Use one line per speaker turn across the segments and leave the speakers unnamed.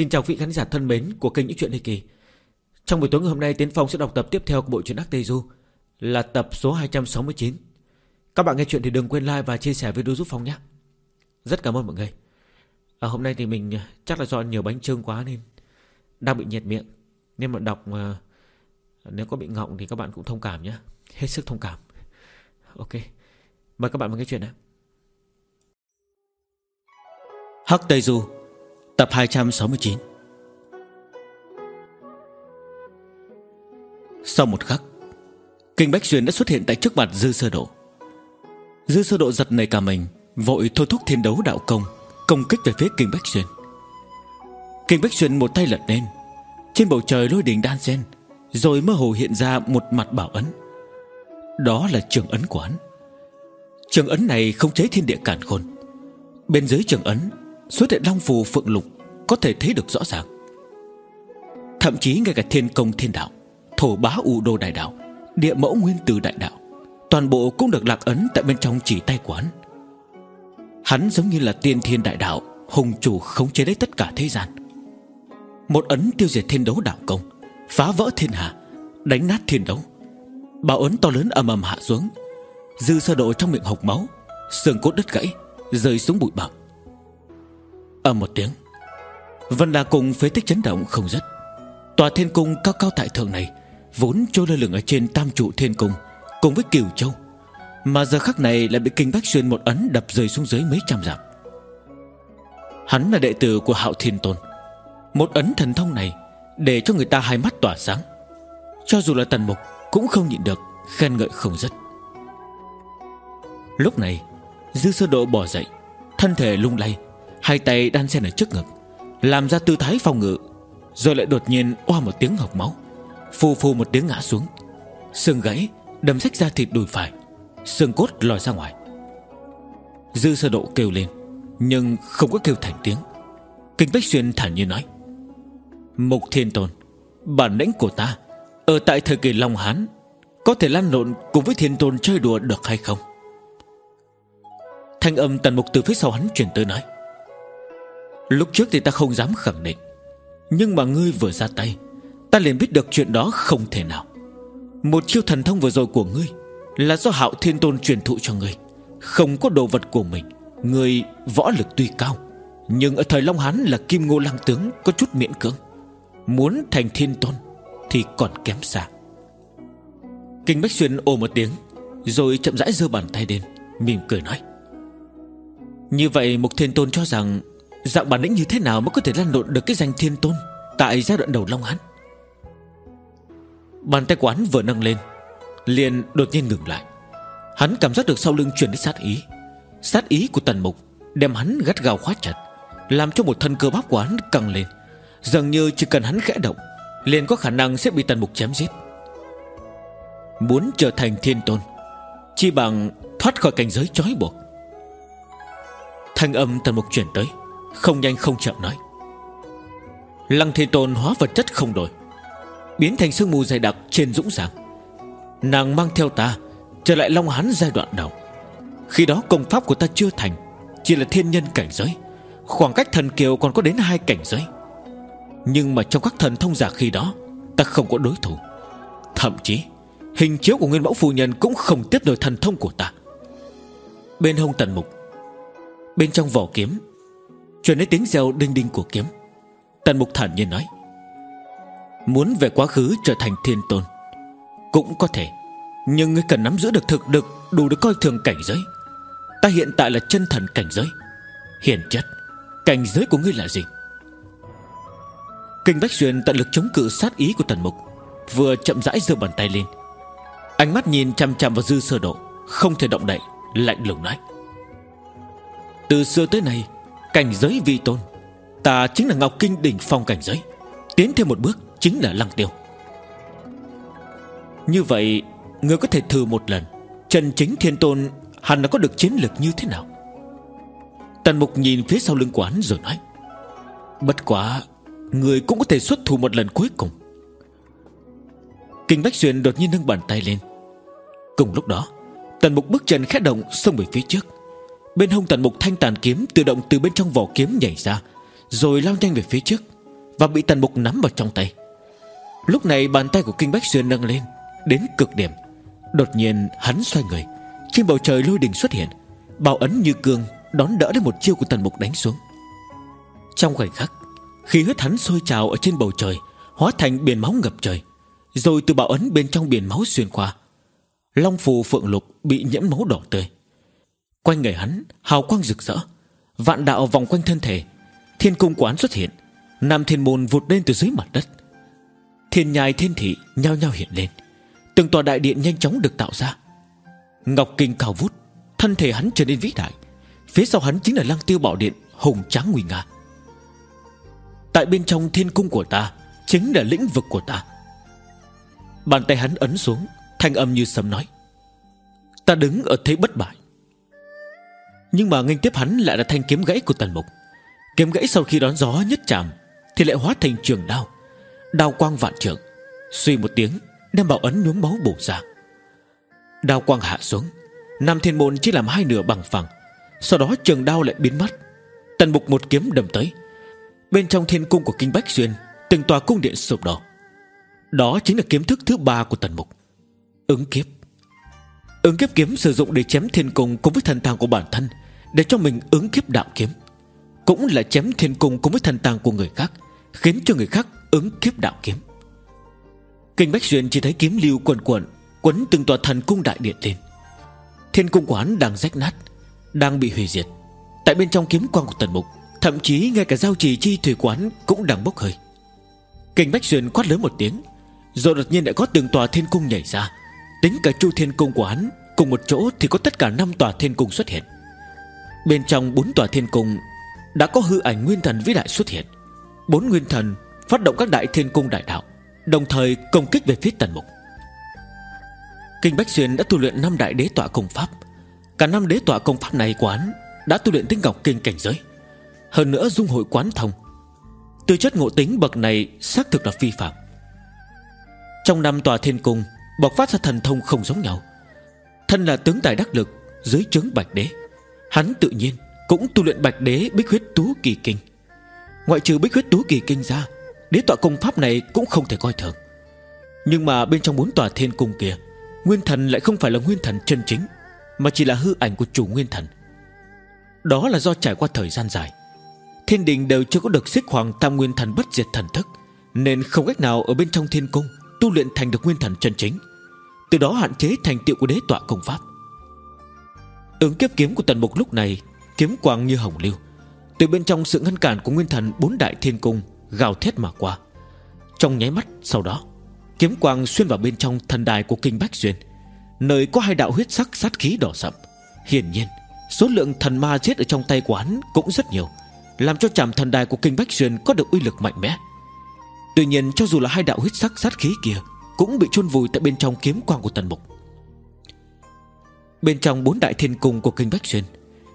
Xin chào vị khán giả thân mến của kênh Những Chuyện Lê Kỳ Trong buổi tối ngày hôm nay Tiến Phong sẽ đọc tập tiếp theo của bộ truyện Ác Tây Du Là tập số 269 Các bạn nghe chuyện thì đừng quên like và chia sẻ video giúp Phong nhé. Rất cảm ơn mọi người. À, Hôm nay thì mình à, chắc là do nhiều bánh trưng quá nên Đang bị nhiệt miệng. Nên mà đọc mà Nếu có bị ngọng thì các bạn cũng thông cảm nhé. Hết sức thông cảm. Ok Mời các bạn vào nghe chuyện này Hắc Tây Du. Tập 269 Sau một khắc, Kinh Bách Xuyên đã xuất hiện tại trước mặt Dư Sơ Độ. Dư Sơ Độ giật nảy cả mình, Vội thôi thúc thiên đấu đạo công Công kích về phía Kinh Bách Xuyên. Kinh Bách Xuyên một tay lật lên, Trên bầu trời lôi đình đan xen, Rồi mơ hồ hiện ra một mặt bảo ấn. Đó là trường ấn của hắn. Trường ấn này không chế thiên địa cản khôn. Bên dưới trường ấn Xuất hiện long phù phượng lục Có thể thấy được rõ ràng. Thậm chí ngay cả thiên công thiên đạo, Thổ bá u đô đại đạo, Địa mẫu nguyên từ đại đạo, Toàn bộ cũng được lạc ấn tại bên trong chỉ tay quán. Hắn giống như là tiên thiên đại đạo, Hùng chủ khống chế lấy tất cả thế gian. Một ấn tiêu diệt thiên đấu đạo công, Phá vỡ thiên hạ, Đánh nát thiên đấu, Bảo ấn to lớn ầm ầm hạ xuống, Dư sơ độ trong miệng hộc máu, Xương cốt đứt gãy, Rơi xuống bụi bặm. Ở một tiếng. Vân là cùng phế tích chấn động không dứt. Tòa thiên cung cao cao tại thượng này, Vốn trôi lơ lửng ở trên tam trụ thiên cung, Cùng với kiều châu, Mà giờ khắc này lại bị kinh bách xuyên một ấn Đập rơi xuống dưới mấy trăm dặm. Hắn là đệ tử của hạo thiên tôn. Một ấn thần thông này Để cho người ta hai mắt tỏa sáng. Cho dù là tần mục Cũng không nhịn được, Khen ngợi không dứt. Lúc này, Dư sơ độ bỏ dậy, Thân thể lung lay Hai tay đan xen ở trước ngực, Làm ra tư thái phòng ngự, Rồi lại đột nhiên oa một tiếng hộc máu, Phù phù một tiếng ngã xuống. Xương gãy đâm rách ra thịt đùi phải, Xương cốt lòi ra ngoài. Dư sơ độ kêu lên, Nhưng không có kêu thành tiếng. Kinh Bách Xuyên thản nhiên nói Mục Thiên Tôn, Bản lĩnh của ta Ở tại thời kỳ Long Hán Có thể lan lộn cùng với Thiên Tôn chơi đùa được hay không? Thanh âm tần mục từ phía sau hắn truyền tới nói Lúc trước thì ta không dám khẳng định. Nhưng mà ngươi vừa ra tay, Ta liền biết được chuyện đó không thể nào. Một chiêu thần thông vừa rồi của ngươi Là do hạo thiên tôn truyền thụ cho ngươi. Không có đồ vật của mình, Ngươi võ lực tuy cao, Nhưng ở thời Long Hán là kim ngô lăng tướng Có chút miễn cưỡng. Muốn thành thiên tôn Thì còn kém xa. Kinh Bách Xuyên ồ một tiếng, Rồi chậm rãi giơ bàn tay lên, Mỉm cười nói. Như vậy Mục Thiên Tôn cho rằng Dạng bản lĩnh như thế nào mới có thể lăn lộn được cái danh Thiên Tôn Tại giai đoạn đầu Long Hán? Bàn tay quán vừa nâng lên, Liền đột nhiên ngừng lại. Hắn cảm giác được sau lưng truyền đến sát ý. Sát ý của tần mục Đem hắn gắt gao khóa chặt, Làm cho một thân cơ bắp của hắn căng lên. Dường như chỉ cần hắn khẽ động, Liền có khả năng sẽ bị tần mục chém giết. Muốn trở thành thiên tôn, Chi bằng thoát khỏi cảnh giới trói buộc. Thanh âm tần mục chuyển tới. Không nhanh không chậm nói. Lăng Thế tôn hóa vật chất không đổi, Biến thành sương mù dày đặc trên dũng giảng Nàng mang theo ta Trở lại Long Hán giai đoạn đầu. Khi đó công pháp của ta chưa thành, Chỉ là thiên nhân cảnh giới. Khoảng cách thần kiều còn có đến hai cảnh giới. Nhưng mà trong các thần thông giả khi đó, Ta không có đối thủ. Thậm chí, Hình chiếu của nguyên mẫu phu nhân Cũng không tiếp nổi thần thông của ta. Bên hông tần mục, Bên trong vỏ kiếm Truyền đến tiếng reo đinh đinh của kiếm. Tần mục thản nhiên nói, Muốn về quá khứ trở thành thiên tôn, Cũng có thể, Nhưng ngươi cần nắm giữ được thực lực Đủ để coi thường cảnh giới. Ta hiện tại là chân thần cảnh giới. Hiền chất, Cảnh giới của ngươi là gì? Kinh Bách Xuyên tận lực chống cự sát ý của tần mục, Vừa chậm rãi giơ bàn tay lên. Ánh mắt nhìn chăm chăm vào dư sơ độ, Không thể động đậy, Lạnh lùng nói, Từ xưa tới nay Cảnh giới vi tôn. Ta chính là Ngọc Kinh đỉnh phong cảnh giới. Tiến thêm một bước Chính là lăng tiêu. Như vậy Người có thể thử một lần. Trần chính thiên tôn Hẳn là có được chiến lược như thế nào? Tần mục nhìn phía sau lưng quán rồi nói, Bất quá Người cũng có thể xuất thủ một lần cuối cùng. Kinh Bách Xuyên đột nhiên nâng bàn tay lên. Cùng lúc đó, Tần mục bước chân khẽ động xông về phía trước. Bên hông tần mục thanh tàn kiếm Tự động từ bên trong vỏ kiếm nhảy ra, Rồi lao nhanh về phía trước Và bị tần mục nắm vào trong tay. Lúc này bàn tay của Kinh Bách Xuyên nâng lên, Đến cực điểm. Đột nhiên, hắn xoay người, Trên bầu trời lôi đình xuất hiện Bảo ấn như cương Đón đỡ đến một chiêu của tần mục đánh xuống. Trong khoảnh khắc Khi huyết hắn sôi trào ở trên bầu trời, Hóa thành biển máu ngập trời, Rồi từ bảo ấn bên trong biển máu xuyên qua, Long phù phượng lục bị nhiễm máu đỏ tươi. Quanh người hắn, Hào quang rực rỡ. Vạn đạo vòng quanh thân thể. Thiên cung quán xuất hiện. Nam thiên môn vụt lên từ dưới mặt đất. Thiên nhai thiên thị nhao nhao hiện lên. Từng tòa đại điện nhanh chóng được tạo ra. Ngọc kinh cao vút, Thân thể hắn trở nên vĩ đại. Phía sau hắn chính là lăng tiêu bảo điện Hùng tráng nguy nga. Tại bên trong thiên cung của ta, Chính là lĩnh vực của ta. Bàn tay hắn ấn xuống, Thanh âm như sấm nói. Ta đứng ở thế bất bại. Nhưng mà nghênh tiếp hắn lại là thanh kiếm gãy của tần mục. Kiếm gãy sau khi đón gió nhất chạm Thì lại hóa thành trường đao Đao quang vạn trường Suy một tiếng Đem bảo ấn nhuốm máu bổ ra. Đao quang hạ xuống, Nam thiên môn chỉ làm hai nửa bằng phẳng, Sau đó trường đao lại biến mất. Tần mục một kiếm đâm tới, Bên trong thiên cung của Kinh Bách Xuyên, Từng tòa cung điện sụp đổ. Đó chính là kiếm thức thứ ba của tần mục. Ứng kiếp. Ứng kiếp kiếm sử dụng để chém thiên cung Cùng với thần tàng của bản thân, Để cho mình ứng kiếp đạo kiếm. Cũng là chém thiên cung cùng với thần tàng của người khác, Khiến cho người khác ứng kiếp đạo kiếm. Kinh Bách Xuyên chỉ thấy kiếm lưu quần quần, Quấn từng tòa thần cung đại điện lên. Thiên cung quán đang rách nát, Đang bị hủy diệt. Tại bên trong kiếm quang của tần mục, Thậm chí ngay cả giao trì chi thủy quán Cũng đang bốc hơi. Kinh Bách Xuyên quát lớn một tiếng, Rồi đột nhiên lại có từng tòa thiên cung nhảy ra. Tính cả chu thiên cung của hắn, Cùng một chỗ thì có tất cả năm tòa thiên cung xuất hiện. Bên trong bốn tòa thiên cung Đã có hư ảnh nguyên thần vĩ đại xuất hiện. Bốn nguyên thần Phát động các đại thiên cung đại đạo, Đồng thời công kích về phía tần mục. Kinh Bách Xuyên đã tu luyện năm đại đế tọa công pháp. Cả năm đế tọa công pháp này quán Đã tu luyện tinh ngọc kinh cảnh giới. Hơn nữa dung hội quán thông. Tư chất ngộ tính bậc này xác thực là phi phạm. Trong năm tòa thiên cung Bộc phát ra thần thông không giống nhau. Thân là tướng tài đắc lực, Dưới trướng bạch đế, Hắn tự nhiên cũng tu luyện bạch đế bích huyết tú kỳ kinh. Ngoại trừ bích huyết tú kỳ kinh ra, Đế tọa công pháp này cũng không thể coi thường. Nhưng mà bên trong bốn tòa thiên cung kia, Nguyên thần lại không phải là nguyên thần chân chính, Mà chỉ là hư ảnh của chủ nguyên thần. Đó là do trải qua thời gian dài, Thiên đình đều chưa có được xích hoàng tam nguyên thần bất diệt thần thức, Nên không cách nào ở bên trong thiên cung Tu luyện thành được nguyên thần chân chính. Từ đó hạn chế thành tựu của đế tọa công pháp. Ứng kiếp kiếm của tần mục lúc này, Kiếm quang như hồng lưu. Từ bên trong sự ngăn cản của nguyên thần Bốn đại thiên cung gào thét mà qua. Trong nháy mắt sau đó, Kiếm quang xuyên vào bên trong thần đài của Kinh Bách Xuyên Nơi có hai đạo huyết sắc sát khí đỏ sậm. Hiển nhiên, Số lượng thần ma chết ở trong tay của hắn cũng rất nhiều, Làm cho chạm thần đài của Kinh Bách Xuyên Có được uy lực mạnh mẽ. Tuy nhiên, cho dù là hai đạo huyết sắc sát khí kia cũng bị chôn vùi tại bên trong kiếm quang của tần mục. Bên trong bốn đại thiên cung của Kinh Bách Xuyên,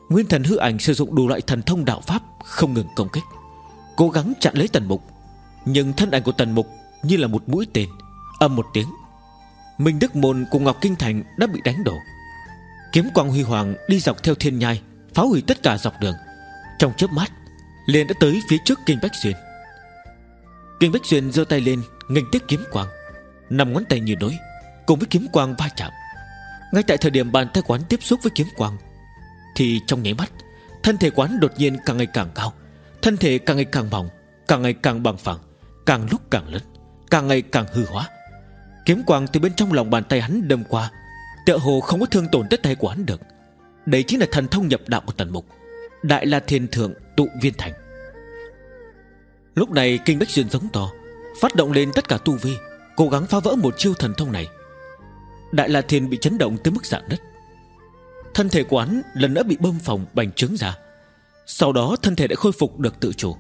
Nguyên thần hư ảnh sử dụng đủ loại thần thông đạo pháp Không ngừng công kích, Cố gắng chặn lấy tần mục. Nhưng thân ảnh của tần mục như là một mũi tên, Âm một tiếng, Minh Đức Môn cùng Ngọc Kinh Thành đã bị đánh đổ. Kiếm quang huy hoàng đi dọc theo thiên nhai, Phá hủy tất cả dọc đường. Trong chớp mắt, liền đã tới phía trước Kinh Bách Xuyên. Kinh Bách Xuyên giơ tay lên, nghênh tiếp kiếm quang. Nằm ngón tay như nối Cùng với kiếm quang va chạm. Ngay tại thời điểm bàn tay quán tiếp xúc với kiếm quang, Thì trong nháy mắt, Thân thể quán đột nhiên càng ngày càng cao, Thân thể càng ngày càng mỏng, Càng ngày càng bằng phẳng, Càng lúc càng lớn, Càng ngày càng hư hóa. Kiếm quang từ bên trong lòng bàn tay hắn đâm qua, Tựa hồ không có thương tổn tới tay của hắn được. Đây chính là thần thông nhập đạo của tần mục, Đại la thiên thượng tụ viên thành. Lúc này, kinh bách duyên giống to, Phát động lên tất cả tu vi Cố gắng phá vỡ một chiêu thần thông này. Đại la thiên bị chấn động tới mức dạng đất Thân thể của hắn lần nữa bị bơm phòng bành trướng ra. Sau đó thân thể đã khôi phục được tự chủ.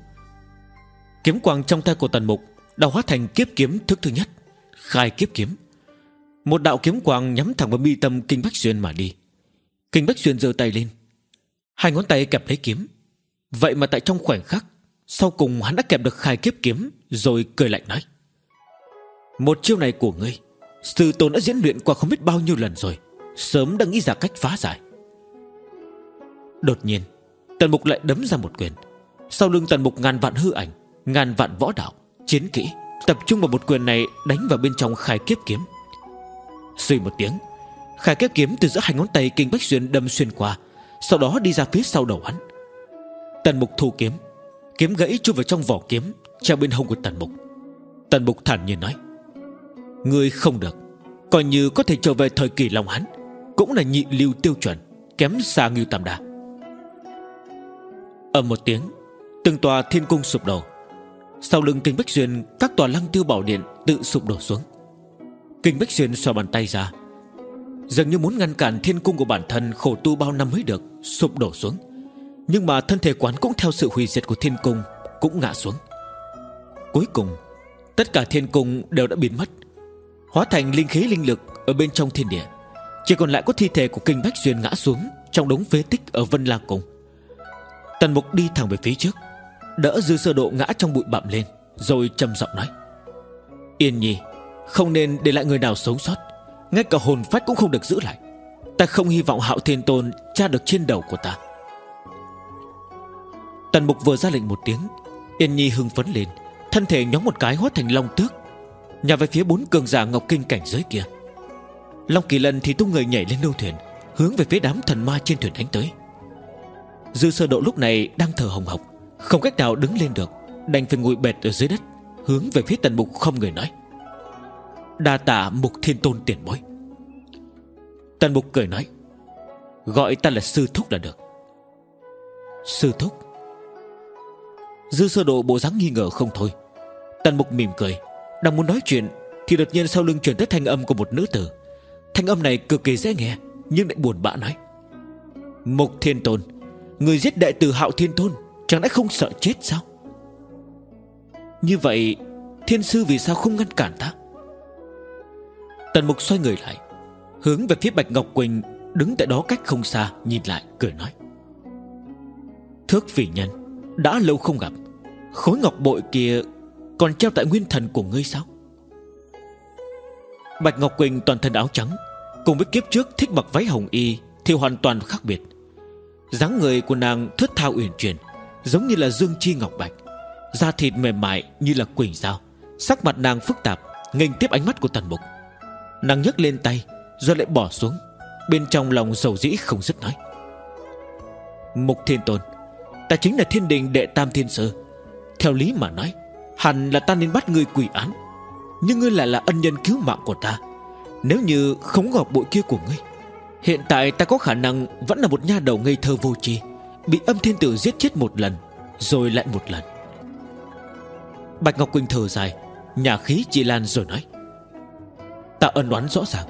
Kiếm quang trong tay của tần mục Đã hóa thành kiếp kiếm thức thứ nhất, Khai kiếp kiếm. Một đạo kiếm quang nhắm thẳng vào mi tâm Kinh Bách Xuyên mà đi. Kinh Bách Xuyên giơ tay lên. Hai ngón tay kẹp lấy kiếm. Vậy mà tại trong khoảnh khắc, Sau cùng hắn đã kẹp được khai kiếp kiếm Rồi cười lạnh nói. Một chiêu này của ngươi, Sư tôn đã diễn luyện qua không biết bao nhiêu lần rồi, Sớm đã nghĩ ra cách phá giải. Đột nhiên, Tần mục lại đấm ra một quyền. Sau lưng tần mục ngàn vạn hư ảnh, Ngàn vạn võ đạo, Chiến kỹ, Tập trung vào một quyền này đánh vào bên trong khai kiếp kiếm. Suy một tiếng, Khai kiếp kiếm từ giữa hai ngón tay Kinh Bách Xuyên đâm xuyên qua, Sau đó đi ra phía sau đầu hắn. Tần mục thu kiếm Kiếm gãy chui vào trong vỏ kiếm, Treo bên hông của tần mục. Tần mục thản nhiên nói Người không được. Coi như có thể trở về thời kỳ long hán Cũng là nhị lưu tiêu chuẩn Kém xa Ngưu tam đa. Ở một tiếng Từng tòa thiên cung sụp đổ. Sau lưng kinh Bách duyên, Các tòa lăng tiêu bảo điện tự sụp đổ xuống. Kinh Bách duyên xoa bàn tay ra. Dường như muốn ngăn cản thiên cung của bản thân Khổ tu bao năm mới được Sụp đổ xuống. Nhưng mà thân thể quán cũng theo sự hủy diệt của thiên cung Cũng ngã xuống. Cuối cùng Tất cả thiên cung đều đã biến mất. Hóa thành linh khí linh lực Ở bên trong thiên địa. Chỉ còn lại có thi thể của kinh Bách Xuyên ngã xuống Trong đống phế tích ở Vân La Cung. Tần Mục đi thẳng về phía trước, Đỡ dư sơ độ ngã trong bụi bặm lên, Rồi trầm giọng nói. Yên nhi, Không nên để lại người nào sống sót, Ngay cả hồn phách cũng không được giữ lại. Ta không hy vọng hạo thiên tôn Tra được trên đầu của ta. Tần mục vừa ra lệnh một tiếng, Yên nhi hưng phấn lên, Thân thể nhóm một cái hóa thành long tước Nhà về phía bốn cường giả ngọc kinh cảnh giới kia. Long kỳ lân thì tung người nhảy lên lâu thuyền, Hướng về phía đám thần ma trên thuyền đánh tới. Dư sơ độ lúc này đang thở hồng hộc, Không cách nào đứng lên được, Đành phải ngồi bệt ở dưới đất, Hướng về phía tần mục không người nói. Đa tạ mục thiên tôn tiền bối. Tần mục cười nói, Gọi ta là sư thúc là được. Sư thúc? Dư sơ độ bộ dáng nghi ngờ không thôi. Tần mục mỉm cười đang muốn nói chuyện, Thì đột nhiên sau lưng truyền tới thanh âm của một nữ tử. Thanh âm này cực kỳ dễ nghe, Nhưng lại buồn bã nói. Mục thiên tôn, Người giết đại tử hạo thiên tôn, Chẳng lẽ không sợ chết sao? Như vậy, Thiên sư vì sao không ngăn cản ta? Tần mục xoay người lại, Hướng về phía Bạch Ngọc Quỳnh, Đứng tại đó cách không xa, Nhìn lại, cười nói. Thước phỉ nhân, Đã lâu không gặp, Khối ngọc bội kia còn treo tại nguyên thần của ngươi sao? Bạch Ngọc Quỳnh toàn thân áo trắng, Cùng với kiếp trước thích mặc váy hồng y Thì hoàn toàn khác biệt. Dáng người của nàng thướt tha uyển chuyển, Giống như là dương chi ngọc bạch. Da thịt mềm mại như là quỳnh dao, Sắc mặt nàng phức tạp, nghênh tiếp ánh mắt của tần mục. Nàng nhấc lên tay, Rồi lại bỏ xuống, Bên trong lòng dầu dĩ không dứt nói. Mục thiên tôn, Ta chính là thiên đình đệ tam thiên sơ. Theo lý mà nói Hẳn là ta nên bắt ngươi quỷ án. Nhưng ngươi lại là ân nhân cứu mạng của ta. Nếu như không ngọc bội kia của ngươi, Hiện tại ta có khả năng Vẫn là một nha đầu ngây thơ vô tri, Bị âm thiên tử giết chết một lần, Rồi lại một lần. Bạch Ngọc Quỳnh thở dài, Nhà khí chị Lan rồi nói. Ta ân đoán rõ ràng,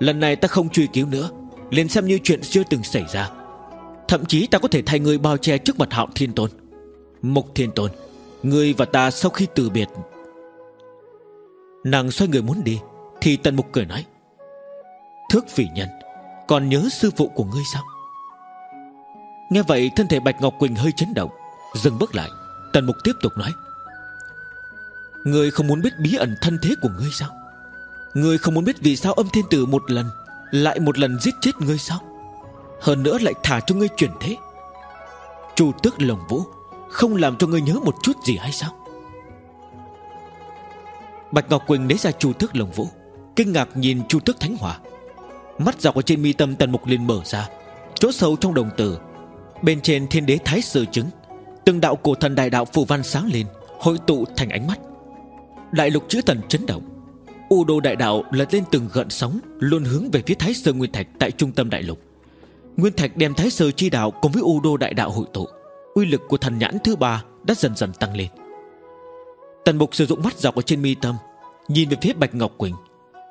Lần này ta không truy cứu nữa, liền xem như chuyện chưa từng xảy ra. Thậm chí ta có thể thay người bao che trước mặt hạo thiên tôn Mục thiên tôn. Ngươi và ta sau khi từ biệt. Nàng xoay người muốn đi, Thì tần mục cười nói, Thước phỉ nhân, Còn nhớ sư phụ của ngươi sao? Nghe vậy, thân thể Bạch Ngọc Quỳnh hơi chấn động. Dừng bước lại, Tần mục tiếp tục nói, Ngươi không muốn biết bí ẩn thân thế của ngươi sao? Ngươi không muốn biết vì sao âm thiên tử một lần, Lại một lần giết chết ngươi sao? Hơn nữa lại thả cho ngươi chuyển thế. Chu tước lồng vũ không làm cho ngươi nhớ một chút gì hay sao? Bạch Ngọc Quỳnh lấy ra chu tước lồng vũ, Kinh ngạc nhìn chu tước thánh hỏa. Mắt dọc ở trên mi tâm tần mục liền mở ra, Chỗ sâu trong đồng tử, Bên trên thiên đế thái sử chứng, Từng đạo cổ thần đại đạo phù văn sáng lên, Hội tụ thành ánh mắt. Đại lục chữ thần chấn động, U đô đại đạo lật lên từng gợn sóng Luôn hướng về phía Thái Sơ Nguyên Thạch Tại trung tâm đại lục. Nguyên Thạch đem Thái Sơ chi đạo cùng với U đô đại đạo hội tụ. Uy lực của thần nhãn thứ ba Đã dần dần tăng lên. Tần Mục sử dụng mắt dọc ở trên mi tâm, Nhìn về phía Bạch Ngọc Quỳnh,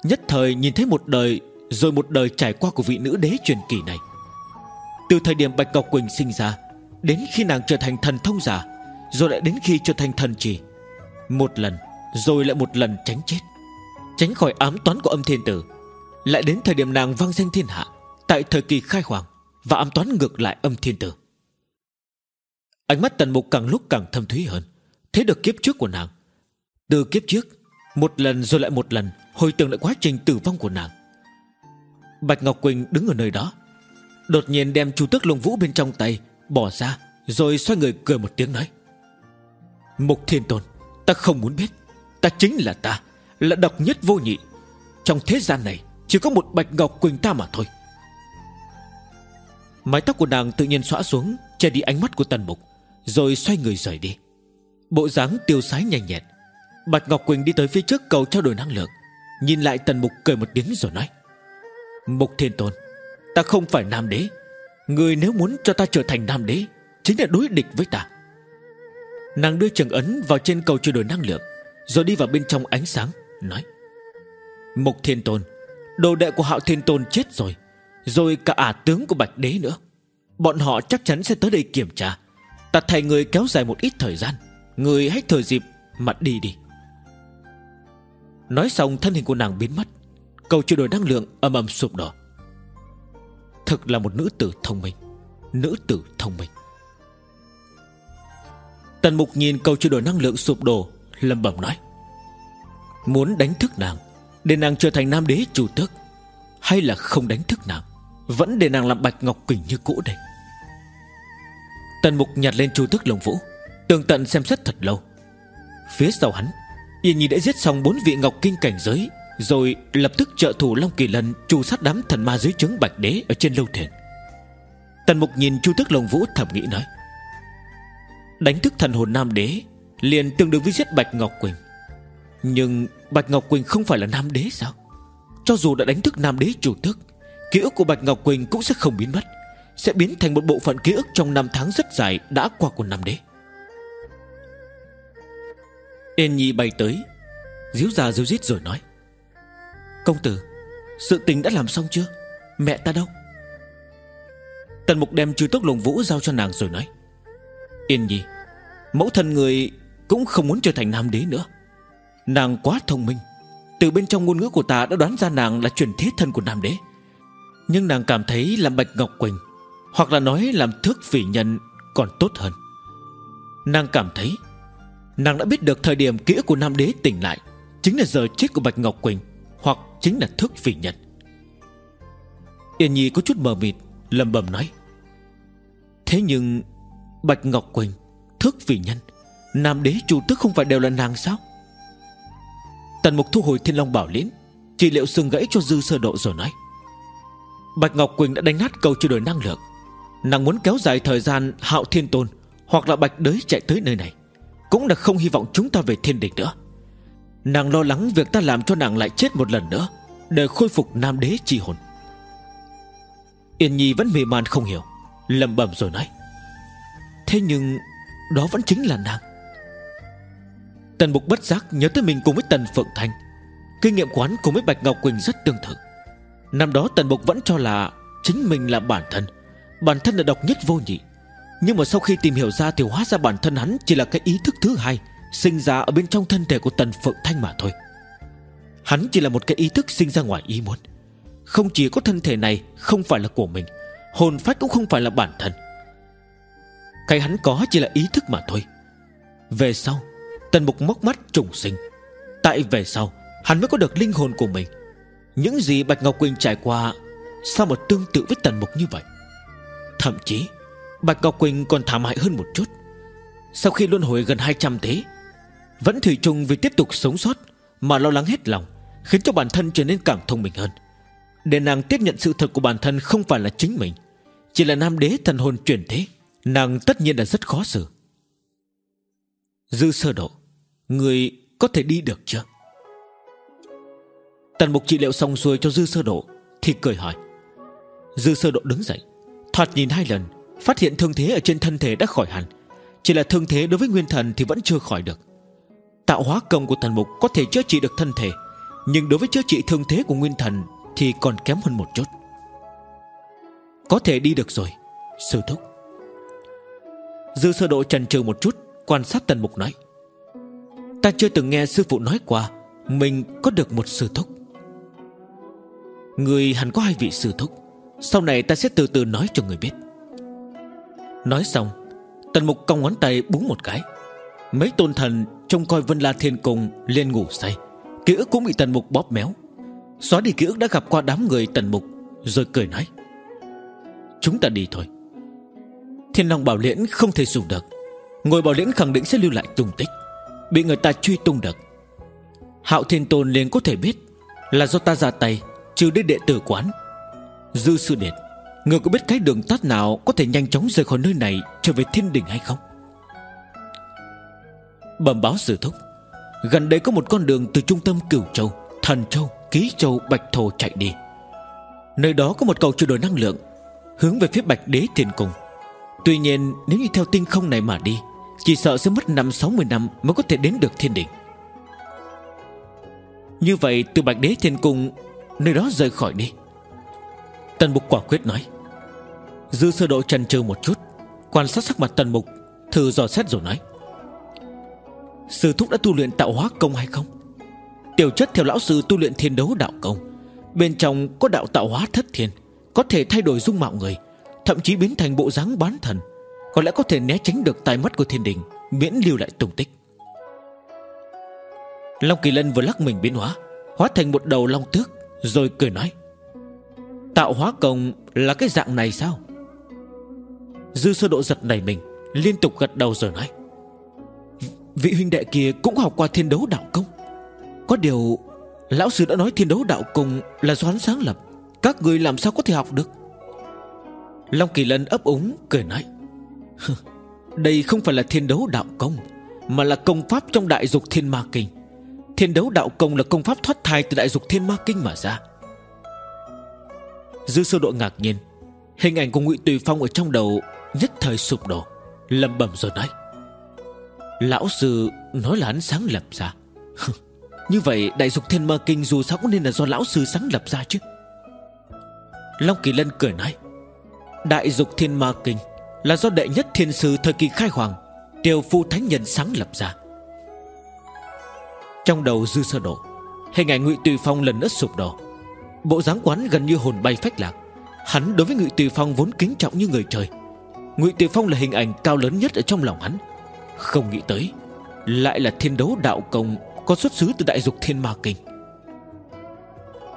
Nhất thời nhìn thấy một đời, Rồi một đời trải qua của vị nữ đế truyền kỳ này. Từ thời điểm Bạch Ngọc Quỳnh sinh ra, Đến khi nàng trở thành thần thông giả, Rồi lại đến khi trở thành thần trì Một lần, Rồi lại một lần tránh chết, Tránh khỏi ám toán của âm thiên tử. Lại đến thời điểm nàng vang danh thiên hạ, Tại thời kỳ khai hoàng, Và ám toán ngược lại âm thiên tử. Ánh mắt tần mục càng lúc càng thâm thúy hơn. Thấy được kiếp trước của nàng. Từ kiếp trước, Một lần rồi lại một lần, Hồi tưởng lại quá trình tử vong của nàng. Bạch Ngọc Quỳnh đứng ở nơi đó, Đột nhiên đem chu tước lông vũ bên trong tay Bỏ ra, Rồi xoay người cười một tiếng nói, Mục thiên tôn, Ta không muốn biết, Ta chính là ta, Là độc nhất vô nhị. Trong thế gian này, Chỉ có một Bạch Ngọc Quỳnh ta mà thôi. Mái tóc của nàng tự nhiên xõa xuống, Che đi ánh mắt của Tần Mục. Rồi xoay người rời đi. Bộ dáng tiêu sái nhanh nhẹn. Bạch Ngọc Quỳnh đi tới phía trước cầu trao đổi năng lượng. Nhìn lại Tần Mục cười một tiếng rồi nói, Mục Thiên Tôn, Ta không phải Nam Đế. Người nếu muốn cho ta trở thành Nam Đế, Chính là đối địch với ta. Nàng đưa trường ấn vào trên cầu trao đổi năng lượng, Rồi đi vào bên trong ánh sáng, Nói, Mục Thiên Tôn, Đồ đệ của Hạo Thiên Tôn chết rồi Rồi cả ả tướng của Bạch Đế nữa. Bọn họ chắc chắn sẽ tới đây kiểm tra. Ta thay người kéo dài một ít thời gian. Người hãy thời dịp mà đi đi. Nói xong, thân hình của nàng biến mất. Cầu chuyển đổi năng lượng âm ầm sụp đổ. Thực là một nữ tử thông minh. Nữ tử thông minh. Tần mục nhìn cầu chuyển đổi năng lượng sụp đổ Lâm bẩm nói. Muốn đánh thức nàng, Để nàng trở thành nam đế chủ tước, Hay là không đánh thức nàng, Vẫn để nàng làm bạch ngọc quỳnh như cũ đây? Tần mục nhặt lên chu tước lồng vũ, Tường tận xem xét thật lâu. Phía sau hắn, Yên Nhi đã giết xong bốn vị ngọc kinh cảnh giới, Rồi lập tức trợ thủ Long Kỳ Lân Trù sát đám thần ma dưới trướng Bạch Đế Ở trên lâu thuyền Tần Mục nhìn Chu thức Lồng Vũ thầm nghĩ nói, Đánh thức thần hồn Nam Đế Liền tương đương với giết Bạch Ngọc Quỳnh. Nhưng Bạch Ngọc Quỳnh không phải là Nam Đế sao? Cho dù đã đánh thức Nam Đế chủ tước Ký ức của Bạch Ngọc Quỳnh cũng sẽ không biến mất. Sẽ biến thành một bộ phận ký ức Trong năm tháng rất dài đã qua của Nam Đế Yên Nhi bay tới, Díu ra díu dít rồi nói, Công tử, Sự tình đã làm xong chưa? Mẹ ta đâu? Tần mục đem chư tốc lồng vũ giao cho nàng rồi nói, Yên Nhi, Mẫu thân người cũng không muốn trở thành nam đế nữa. Nàng quá thông minh, Từ bên trong ngôn ngữ của ta đã đoán ra nàng là truyền thế thân của nam đế. Nhưng nàng cảm thấy làm bạch ngọc quỳnh hoặc là nói làm thước phỉ nhân còn tốt hơn. Nàng cảm thấy, Nàng đã biết được thời điểm ký ức của Nam Đế tỉnh lại Chính là giờ chết của Bạch Ngọc Quỳnh Hoặc chính là thức phỉ nhân. Yên Nhi có chút mờ mịt lầm bầm nói, Thế nhưng Bạch Ngọc Quỳnh Thức phỉ nhân, Nam Đế chủ tức không phải đều là nàng sao? Tần Mục thu hồi Thiên Long Bảo Liễn, chỉ liệu xương gãy cho dư sơ độ rồi nói, Bạch Ngọc Quỳnh đã đánh nát cầu chưa đổi năng lượng Nàng muốn kéo dài thời gian Hạo Thiên Tôn Hoặc là Bạch Đới chạy tới nơi này, cũng là không hy vọng chúng ta về thiên đình nữa. Nàng lo lắng việc ta làm cho nàng lại chết một lần nữa, Để khôi phục nam đế chi hồn. Yên Nhi vẫn mê man không hiểu lầm bầm rồi nói. Thế nhưng, Đó vẫn chính là nàng. Tần Mục bất giác nhớ tới mình cùng với Tần Phượng Thanh. Kinh nghiệm quán cùng với Bạch Ngọc Quỳnh rất tương tự. Năm đó Tần Mục vẫn cho là Chính mình là bản thân. Bản thân là độc nhất vô nhị. Nhưng mà sau khi tìm hiểu ra Thì hóa ra bản thân hắn chỉ là cái ý thức thứ hai, Sinh ra ở bên trong thân thể của Tần Phượng Thanh mà thôi. Hắn chỉ là một cái ý thức sinh ra ngoài ý muốn. Không chỉ có thân thể này Không phải là của mình, Hồn phách cũng không phải là bản thân. Cái hắn có chỉ là ý thức mà thôi. Về sau, Tần Mục móc mắt trùng sinh. Tại về sau, Hắn mới có được linh hồn của mình. Những gì Bạch Ngọc Quỳnh trải qua, Sao mà tương tự với Tần Mục như vậy? Thậm chí, Bạch Ngọc Quỳnh còn thảm hại hơn một chút. Sau khi luân hồi gần 200 thế, Vẫn thủy chung vì tiếp tục sống sót Mà lo lắng hết lòng, Khiến cho bản thân trở nên càng thông minh hơn. Để nàng tiếp nhận sự thật của bản thân Không phải là chính mình, Chỉ là nam đế thần hồn chuyển thế, Nàng tất nhiên là rất khó xử. Dư sơ độ, Người có thể đi được chưa? Tần mục trị liệu xong xuôi cho dư sơ độ Thì cười hỏi. Dư sơ độ đứng dậy. Thoạt nhìn hai lần, Phát hiện thương thế ở trên thân thể đã khỏi hẳn. Chỉ là thương thế đối với nguyên thần thì vẫn chưa khỏi được. Tạo hóa công của thần mục có thể chữa trị được thân thể, Nhưng đối với chữa trị thương thế của nguyên thần Thì còn kém hơn một chút. Có thể đi được rồi, Sư thúc. Dư sơ độ trần trừ một chút, Quan sát tần mục nói. Ta chưa từng nghe sư phụ nói qua, Mình có được một sư thúc. Người hẳn có hai vị sư thúc. Sau này ta sẽ từ từ nói cho người biết. Nói xong, Tần mục cong ngón tay búng một cái. Mấy tôn thần trông coi Vân La Thiên Cung liền ngủ say. Ký ức cũng bị tần mục bóp méo. Xóa đi ký ức đã gặp qua đám người tần mục, Rồi cười nói. Chúng ta đi thôi. Thiên Long Bảo Liễn không thể dùng được. Ngồi Bảo Liễn khẳng định sẽ lưu lại tung tích. Bị người ta truy tung được. Hạo Thiên Tôn liền có thể biết Là do ta ra tay, Trừ đến đệ tử quán. Dư sư đệ, Người có biết cái đường tắt nào Có thể nhanh chóng rời khỏi nơi này Trở về thiên đình hay không? Bẩm báo sử thúc Gần đây có một con đường từ trung tâm Cửu Châu Thần Châu, Ký Châu, Bạch Thổ chạy đi. Nơi đó có một cầu chuyển đổi năng lượng Hướng về phía Bạch Đế Thiên Cung. Tuy nhiên nếu như theo tinh không này mà đi Chỉ sợ sẽ mất năm 60 năm Mới có thể đến được thiên đỉnh Như vậy từ Bạch Đế Thiên Cung Nơi đó rời khỏi đi. Tần Mục quả quyết nói. Dư sơ độ trần trừ một chút, Quan sát sắc mặt Tần Mục, Thử dò xét rồi nói. Sư thúc đã tu luyện tạo hóa công hay không? Tiểu chất theo lão sư tu luyện thiên đấu đạo công, Bên trong có đạo tạo hóa thất thiên, Có thể thay đổi dung mạo người, Thậm chí biến thành bộ dáng bán thần. Có lẽ có thể né tránh được tai mắt của thiên đình, Miễn lưu lại tung tích. Long Kỳ Lân vừa lắc mình biến hóa Hóa thành một đầu long tước, Rồi cười nói. Tạo hóa công là cái dạng này sao? Dư sơ độ giật nảy mình, Liên tục gật đầu rồi nói. Vị huynh đệ kia cũng học qua thiên đấu đạo công. Có điều, Lão sư đã nói thiên đấu đạo công Là do hắn sáng lập. Các người làm sao có thể học được? Long Kỳ Lân ấp úng, cười nói. Đây không phải là thiên đấu đạo công, Mà là công pháp trong đại dục thiên ma kinh. Thiên đấu đạo công là công pháp thoát thai Từ đại dục thiên ma kinh mà ra. Dư sơ độ ngạc nhiên, Hình ảnh của ngụy Tùy Phong ở trong đầu Nhất thời sụp đổ Lầm bẩm rồi nói. Lão sư nói là hắn sáng lập ra. Như vậy, Đại dục thiên ma kinh dù sao cũng nên là do lão sư sáng lập ra chứ. Long Kỳ Lân cười nói, Đại dục thiên ma kinh Là do đệ nhất thiên sư thời kỳ khai hoàng, Tiêu phu thánh nhân sáng lập ra. Trong đầu dư sơ đổ Hình ảnh ngụy Tùy Phong lần nữa sụp đổ Bộ dáng quán gần như hồn bay phách lạc. Hắn đối với Ngụy Tùy Phong vốn kính trọng như người trời. Ngụy Tùy Phong là hình ảnh cao lớn nhất ở trong lòng hắn. Không nghĩ tới, Lại là thiên đấu đạo công Có xuất xứ từ đại dục thiên ma kinh.